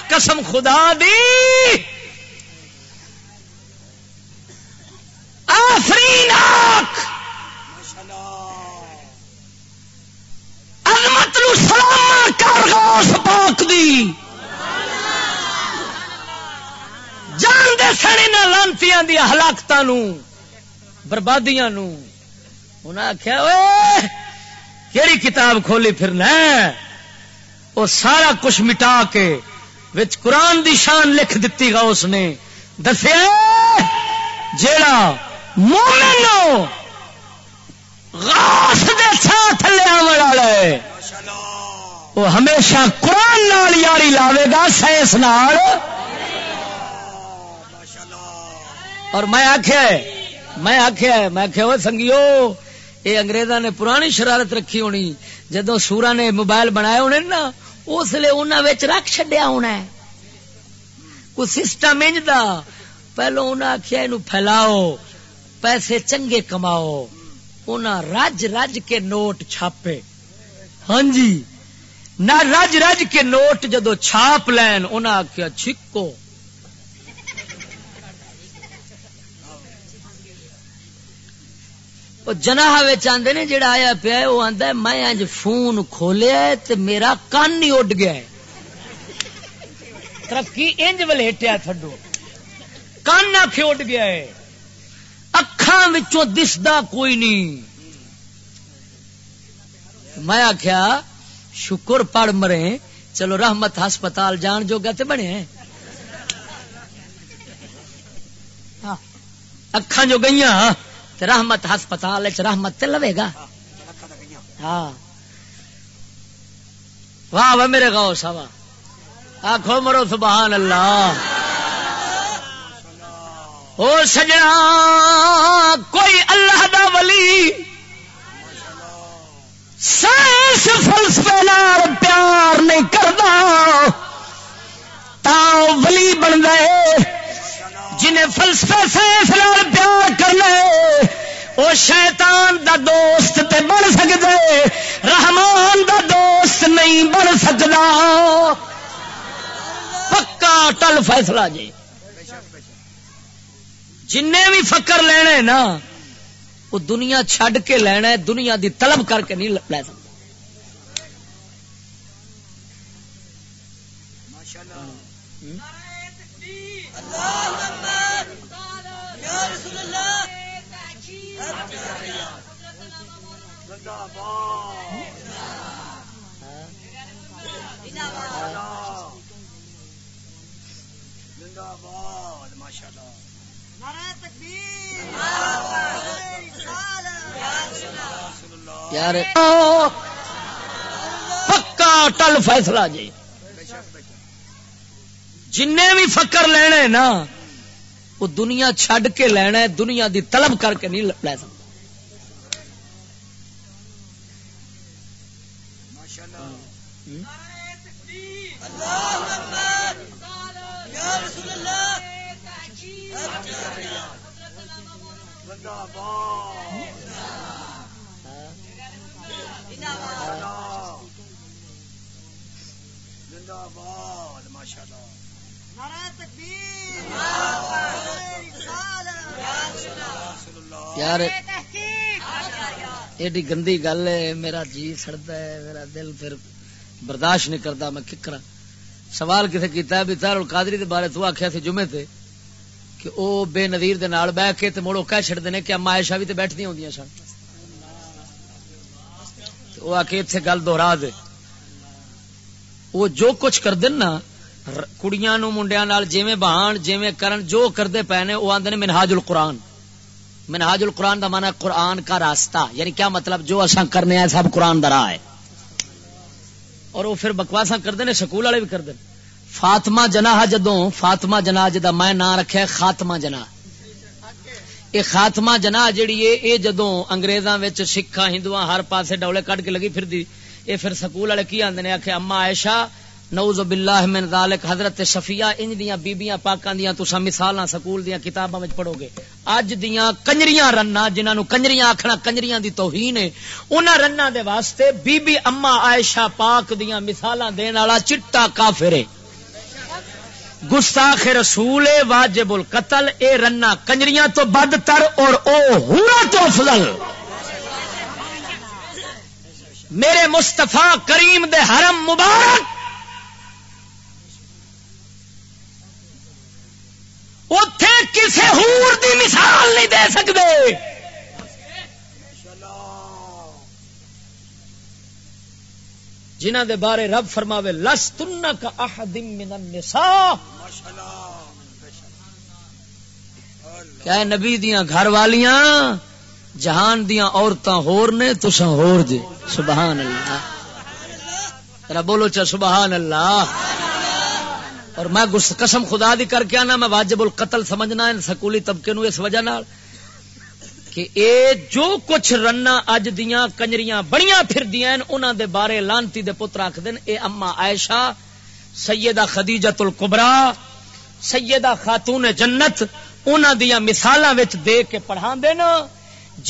قسم خدا دی۔ آفرین عظمت نو سلام کر غوث پاک دی۔ جان دے سڑے نہ لانتی دیا ہلاکت بربادیاں نو۔ انہیں آخیا کہڑی کتاب کھولی پھرنا وہ سارا کچھ مٹا کے وچ قرآن دی شان لکھ دیتی گا اس نے۔ دسیا جیڑا مومن غاس دے ساتھ لیا والا ہے، وہ ہمیشہ قرآن نال یاری لاوے گا، سائنس نال۔ اور میں آخیا میں آخیا میں آخیا سنگیو یہ انگریزاں نے پرانی شرارت رکھی ہونی۔ جدو سورا نے موبائل بنایا ہونے نا، اس لیے انہوں رکھ چڈیا ہونا ہے۔ کوئی سسٹم انجدا پہلو انہیں آخیا یہ پھیلاؤ، پیسے چنگے کماؤ۔ انہیں رج رج کے نوٹ چھاپے۔ ہاں جی نہ رج رج کے نوٹ جدو چھاپ لین انہیں آخیا چھکو۔ جناح آدھے نے جڑا آیا پیا وہ آدھا میں اج فون کھولیا تو میرا کن ہی اڈ گیا ترقی انج ولیٹیا تھڈو۔ کن آخ اڈ گیا ہے۔ اکھان دستا کوئی نہیں۔ میں آخیا شکر پڑ مرے، چلو رحمت ہسپتال جان ہاں۔ جو گا بنے ہاں۔ اکھان جو گئی رحمت ہسپتال رحمت لوے گا۔ ہاں۔ واہ واہ، میرے گاؤ سوا آخو مرو سبحان اللہ او سجنا، کوئی اللہ دا ولی۔ سائنس فلسفے پیار نہیں کرتا تا ولی بن گئے جنہیں فلسفے سائنس پیار کرنا وہ شیطان دا دوست تے بن سکتے رحمان دا دوست نہیں بن سکتا پکا ٹل فیصلہ جی۔ جن بھی فکر لینے نا، وہ دنیا چھڈ کے لینا ہے، دنیا دی طلب کر کے نہیں لے سکتا یار پکا ٹل فیصلہ جی۔ جن بھی فکر لینے نا وہ دنیا چھڈ کے لینا ہے دنیا دی طلب کر کے نہیں لے سکتا۔ یار ایڈی گندی گل ہے میرا جی سڑتا ہے میرا دل پھر برداشت نہیں کرتا میں ککرا سوال کسے کیتا ہے بھی تار القادری دے بارے تو آخیا تھے جمعے تے کہ او بے نظیر دے نال بہ کے تے مڑو کہہ چھڑ دینے کہ اما عائشہ بھی تے بیٹھدی ہوندیاں سن۔ او آ کے ایتھے گل دوہرا دے۔ وہ جو کچھ کر دن نا کڑیاں نو منڈیاں نال جویں بہان جویں کرن جو کردے پے نے او آندے نے منہاج القرآن۔ منہاج القرآن دا مانا قرآن کا راستہ۔ یعنی کیا مطلب جو اصا کرنے آئے سب قرآن درا ہے۔ اور وہ پھر بکواسا کرتے ہیں سکول والے بھی کرتے فاطمہ جنا جدو فاطمہ جنا جا میں نام رکھا خاتمہ جنا یہ خاتمہ جنا جیڑی ہے، یہ جدو اگریزاں سکھا ہندو ہر پاسے ڈولے کٹ کے لگی پھر دی۔ یہ پھر سکول والے کی آدھے آخر اما ایشا نعوذ باللہ من ذالک، حضرت صفیہ انج دیاں بیبیاں پاکاں دیاں تسا مثالاں سکول دیاں کتاباں وچ پڑھو گے۔ اج دیاں کنجریاں رنا جنہاں نو کنجریاں آکھنا کنجریاں دی توہین ہے، انہاں رنا دے واسطے بی بی اما عائشہ پاک دیاں مثالاں دین والا چٹا کافر ہے۔ گستاخ رسول واجب القتل، اے رنا کنجریاں تو بدتر اور او ہورا تو افضل۔ میرے مصطفیٰ کریم دے حرم مبارک اتے کسی ہور دی مثال نہیں دے سکتے جنہ دے بارے رب فرماوے لس تن کا من النساء۔ کیا نبی دیاں گھر والیاں، جہان دیاں عورتاں ہور نے، تساں ہور جے سبحان اللہ۔ ذرا بولو چا سبحان اللہ۔ اور میں قسم خدا دی کر کے آنا، میں واجب القتل سمجھنا ہے سکولی طبقے نو اس وجہ نال کہ اے جو کچھ رنا اج دیاں کنجریاں بڑیاں پھر دیاں انہاں دے بارے لانتی دے پتر آکھ دین اے اما عائشہ، سیدہ خدیجۃ الکبرى سیدہ خاتون جنت، انہاں دیاں مثالاں وچ دے کے پڑھا دینا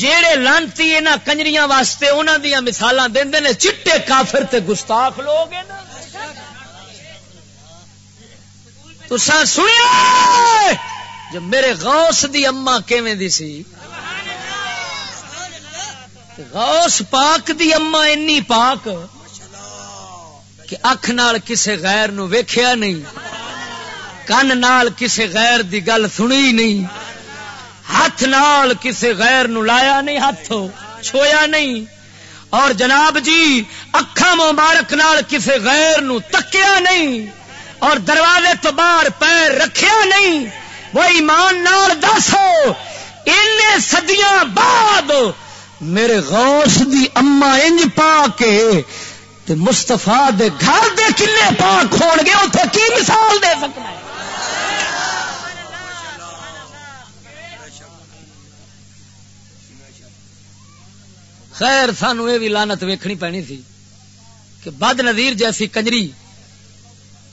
جیڑے لانتی انہاں کنجریاں واسطے انہاں دیاں مثالاں دیندے نے، چٹے کافر تے گستاخ لوگ ہیں نا۔ تسا سنیا جو میرے غوث دی اما کیویں دی سی؟ غوث پاک دی اما انی پاک کہ اکھ نال کسے غیر نو ویکھیا نہیں، کن نال کسے غیر دی گل سنی نہیں ہاتھ نال کسے غیر نو لایا نہیں ہاتھ چھویا نہیں۔ اور جناب جی اکھا مبارک نال کسے غیر نو تکیا نہیں۔ اور دروازے تو باہر پیر رکھیا نہیں، وہ ایمان نال دسو ان سدیاں بعد میرے غوث دی اما انج پا کے تے مستفا دے گھر دے کلے پاک ہون گے اتنے کی مثال دے سکنا ہے؟ خیر، سانو یہ بھی لانت ویکھنی پینی تھی کہ بد نظیر جیسی کنجری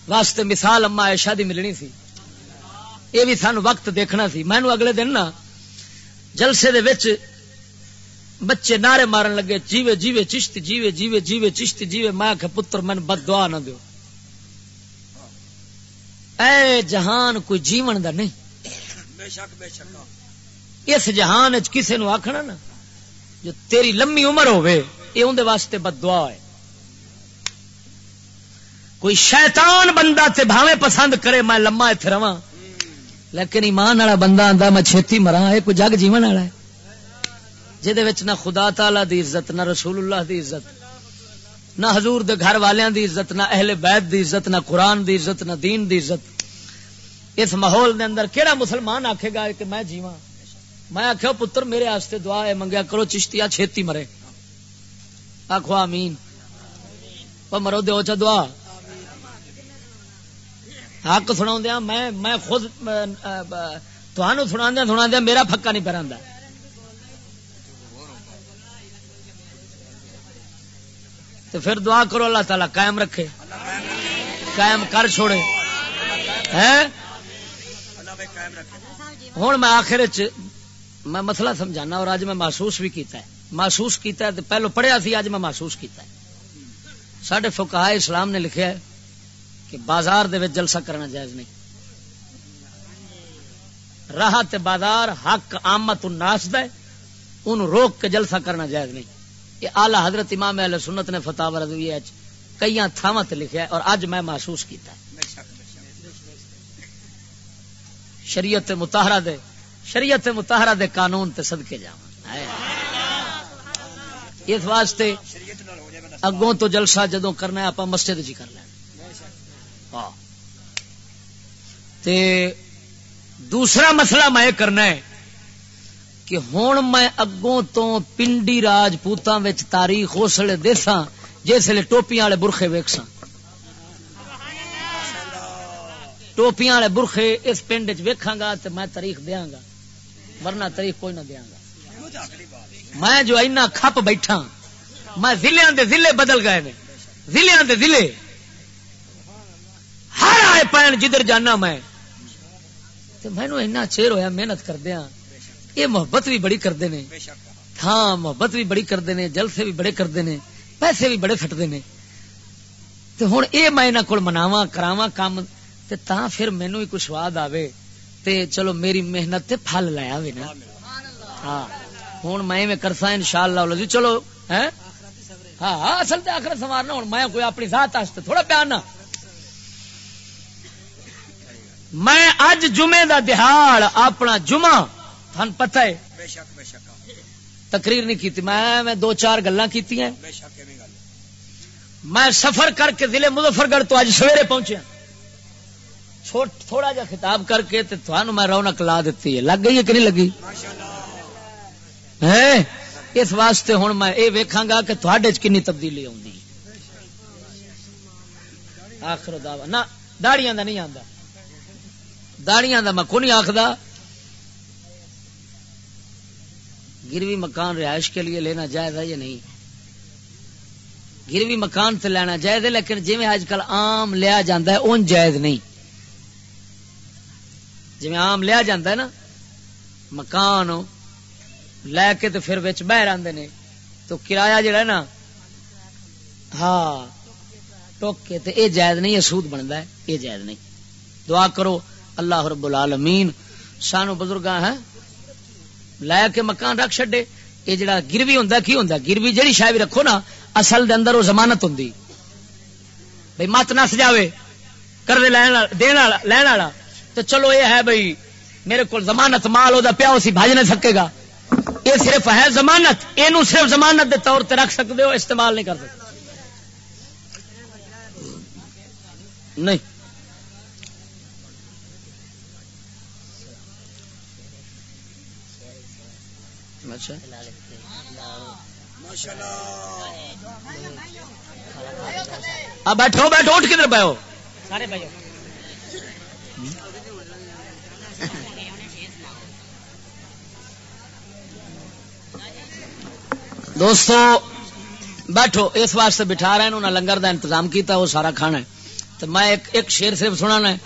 واسطے مثال اما ایشا دی ملنی تھی یہ بھی سانو وقت دیکھنا سی۔ مینو اگلے دن نا جلسے دے وچ بچے نعرے مارن لگے جیوے جیوے چشتی جیوے جیوے جیوے چشتی جیوے۔ میں کہ پتر من بد دعا نہ دیو۔ اے جہان کوئی جیون دا نہیں۔ اس جہان کسے نو آخنا نا جو تیری لمبی عمر ہوے یہ اندر واسطے بد دعا ہے۔ کوئی شیطان بندہ تے بھاوے پسند کرے، میں لما اتنے رہا لیکن ایمان والا بندہ آتا میں چھتی مرا یہ کوئی جگ جیون والا ہے۔ جہد نہ خدا تعالی دی عزت، نہ رسول اللہ دی عزت، نہ حضور دے گھر والوں دی عزت، نہ اہل بیت دی عزت، نہ قرآن دی عزت، نہ دین دی عزت۔ اس ماحول دے اندر کہڑا مسلمان آکھے گا کہ میں جیواں؟ میں آخیا پتر میرے آستے دعا ہے، منگیا کرو چشتیا چھتی مرے۔ آخو آمین۔ مرو دو چا دعا۔ حق سنا دیا ہاں، میں میں خود تھانوں سنا دیا ہاں، سنا دیا ہاں، میرا پکا نہیں پہنتا تو پھر دعا کرو، اللہ تعالی قائم رکھے۔ قائم کر چھوڑے۔ ہوں میں آخر چ میں مسئلہ سمجھانا، اور اج میں محسوس بھی کیتا ہے۔ محسوس کیتا ہے پہلو پڑھیا سی اج میں محسوس کیتا ہے۔ سڈے فکا اسلام نے لکھا ہے کہ بازار دے جلسہ کرنا جائز نہیں۔ راہ بازار حق آمت الناس دے ان روک کے جلسہ کرنا جائز نہیں۔ یہ آلہ حضرت امام اہل سنت نے فتح رضوی کئی تھاواں لکھا ہے اور اج میں محسوس کیتا ہے۔ شریعت متحرہ دے، شریعت متحرہ دے قانون تے صدقے جا اس واسطے اگوں تو جلسہ جدوں کرنا ہے آپ مسجد جی کر لینا ہاں۔ تے دوسرا مسئلہ میں کرنا ہے کہ ہوں میں اگوں تو پنڈی راجپوتوں تاریخ اس لیے دساں جس لیے ٹوپیاں والے برخے ویک سا ٹوپیاں والے برخے اس پنڈ چ گا تو میں تاریخ دیا گا، ورنہ تاریخ کوئی نہ دیا گا۔ میں جو اینا کھپ بیٹھا میں ضلع دے ضلع بدل گئے نے۔ ضلع دے ضلع آئے پین جدھر جانا میں۔ مینو اینا چیر ہویا، محنت کردیا ہاں۔ یہ محبت بھی بڑی کرتے ہیں ہاں محبت بھی بڑی کرتے ہیں جلسے بھی بڑے کرتے ہیں پیسے بھی بڑے فٹتے ہیں تو ہوں یہ میں یہاں کو مناوا کراوا کام تا پھر مینو ہی کچھ سواد آئے تے چلو میری محنت تے پھل لایا بھی نا۔ ہاں۔ ہوں میں کرسا ان شاء اللہ جی چلو ہاں۔ ہاں اصل تے آخر سوارنا ہوں میں کوئی اپنی ذات تھوڑا پیار نہ۔ میں اج جمعے دا دہاڑ اپنا جمعہ تھن پتہ ہے؟ تقریر نہیں کی میں دو چار گلا کی میں سفر کر کے ضلع مظفر گڑھ تو اج سویرے پہنچے تھوڑا جا خطاب کر کے تھانوں میں رونق لا دیتی ہے۔ لگ گئی ہے کہ نہیں لگی؟ اس واسطے ہوں میں یہ ویکھاں گا کہ تھوڑے کنی تبدیلی آئی آخر دعوی نہ داڑیاں دا نہیں آتا داڑیاں دا میں نہیں گروی مکان رہائش کے لیے لینا جائز ہے یا نہیں؟ گروی مکان تے لینا جائز ہے، لیکن جی آج کل عام لیا جاتا ہے، اون جائز نہیں۔ جی آم لیا جا نا، مکان لے کے تو پھر بچ بہ رہے نے، تو کرایہ جڑا ہے نا ہاں ٹوک کے تے، اے جائز نہیں یہ سود بنتا ہے یہ جائز نہیں۔ دعا کرو اللہ رب العالمین سانو بزرگ ہیں، لے کے مکان رکھ چڈے یہ جڑا گروی ہوں کی ہوں گروی جہی شاید بھی رکھو نا، اصل دے اندر وہ ضمانت ہوں بھائی مت نس جائے کر لین والا تو چلو یہ ہے بھائی میرے کو ضمانت، مال وہ پیا اسی بج نہیں سکے گا۔ یہ صرف ہے ضمانت، یہ صرف ضمانت دے طور پہ رکھ سکتے ہو، استعمال نہیں کر سکتے نہیں۔ اچھا۔ بیٹھو بیٹھو، اٹھ کدھر پہ سارے دوستو، بیٹھو، اس واسطے بٹھا رہے ہیں، انہوں نے لنگر دا انتظام کیتا، وہ سارا کھانا ہے۔ تو میں ایک ایک شیر صرف سنا ہے۔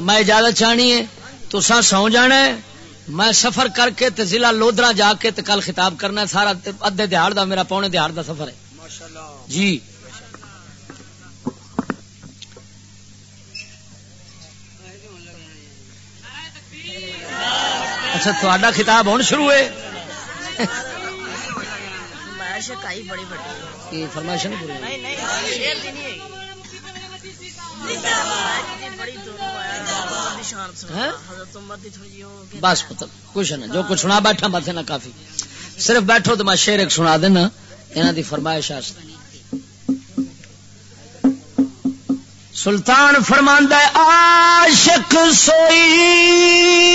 میں اجازت چاہنی ہے تو سا سو جانا ہے۔ میں سفر کر کے تے ضلع لودرا جا کے تے کل خطاب کرنا ہے سارا ادے دہاڑ دا میرا پونے دہاڑ دا سفر ہے۔ جی۔ اچھا تھوڑا خطاب ہوں شروع ہے فرمائش نہیں بس پتہ کچھ نہیں جو کچھ سنا بیٹھا بات نا کافی۔ صرف بیٹھو تو میں شیر ایک سنا دینا، یہاں دی فرمائش سلطان فرماندہ عاشق سوئی۔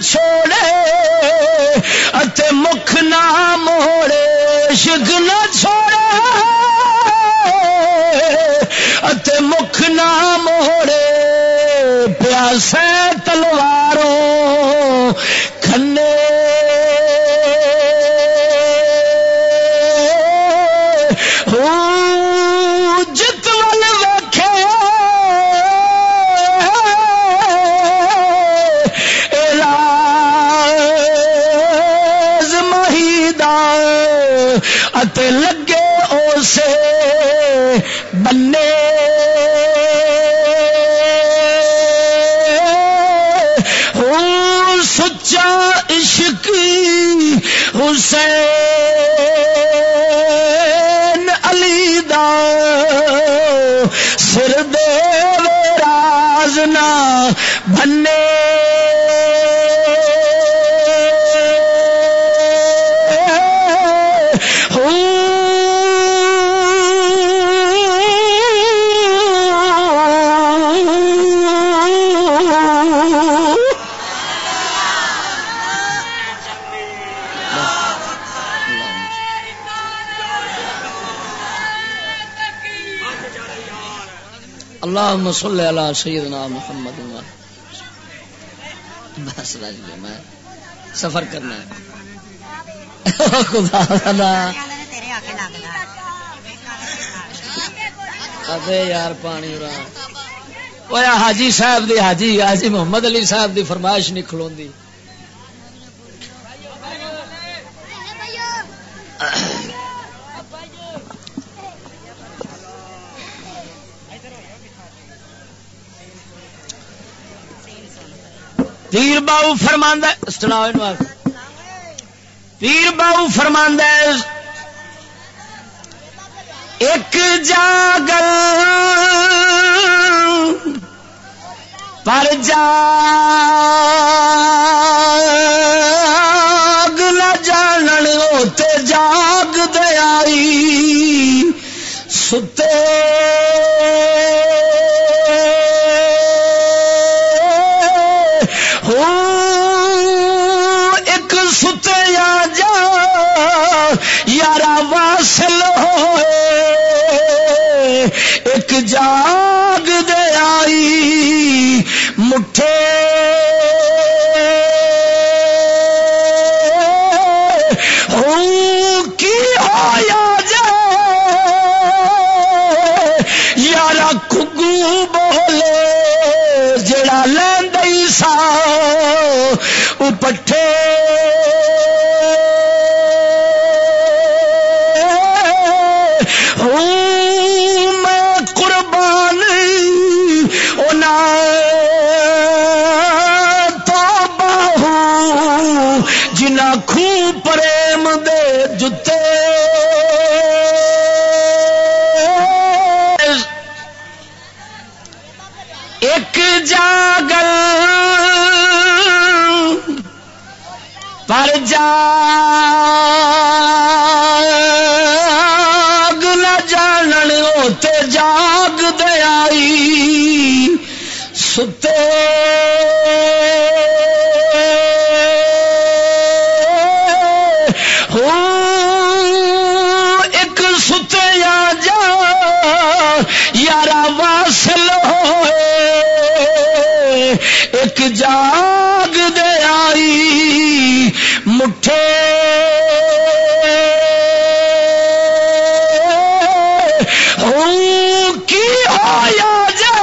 چھوڑے اتے مکھ نہ موڑے عشق نہ چھوڑے۔ اتے مکھ نہ موڑے، پیاسے تلواروں، کھنے لگے اسے بنے سچا عشق حسین علی دا۔ سر دے راز نہ بنے اللهم صل على سيدنا محمد بس راج جی، میں سفر کرنا ہے۔ خدا یار پانی را حاجی صاحب دی حاجی حاجی محمد علی صاحب دی فرمائش نہیں کھلو پیر باؤ فرماندہ پیر باؤ فرماندہ ایک جاگل پر جا جان ہوتے جاگ دیا ستے ایک جاگ دے آئی مٹھے۔ کی آیا جا یار کگو بولے، جڑا لین سا پٹھے جاگل پر جا تے جاگ دیائی ستے ایک جاگ دے آئی، مٹھے۔ کی آیا جا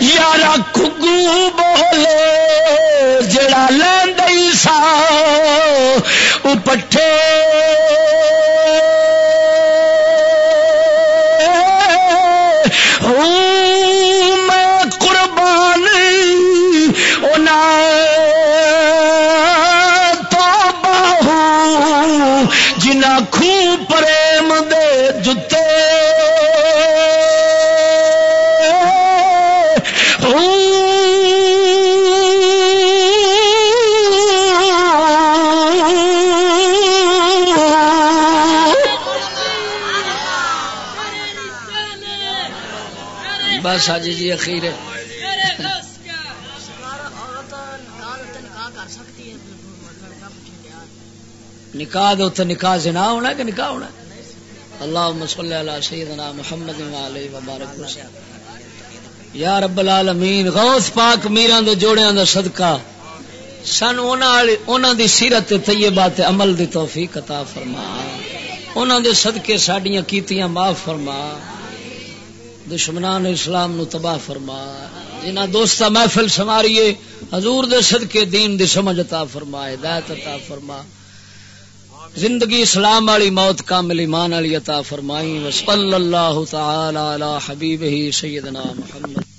یار کگو بولے، جڑا لین سا پٹھے بس آج جی اخیر نکاح دے اتنے نکاح زنا ہونا کہ نکاح ہونا اللہ صلی علی سیدنا محمد علیہ وبارک وسلم یا رب العالمین، غوث پاک میران دے جوڑیاں دا صدقہ۔ سن انہاں دی سیرت طیبہ تے عمل دی توفیق عطا فرما۔ انہاں دے صدقے ساڈیاں کیتیاں معاف فرما۔ دشمنان اسلام نو تباہ فرما۔ جنہ دوست محفل سماریے حضور دے صدقے دین دی سمجھ عطا فرما، ہدایت عطا فرما۔ زندگی اسلام والی موت، کامل ایمان والی عطا فرمائی۔ وصلی اللہ تعالی علی حبیبہ سیدنا محمد۔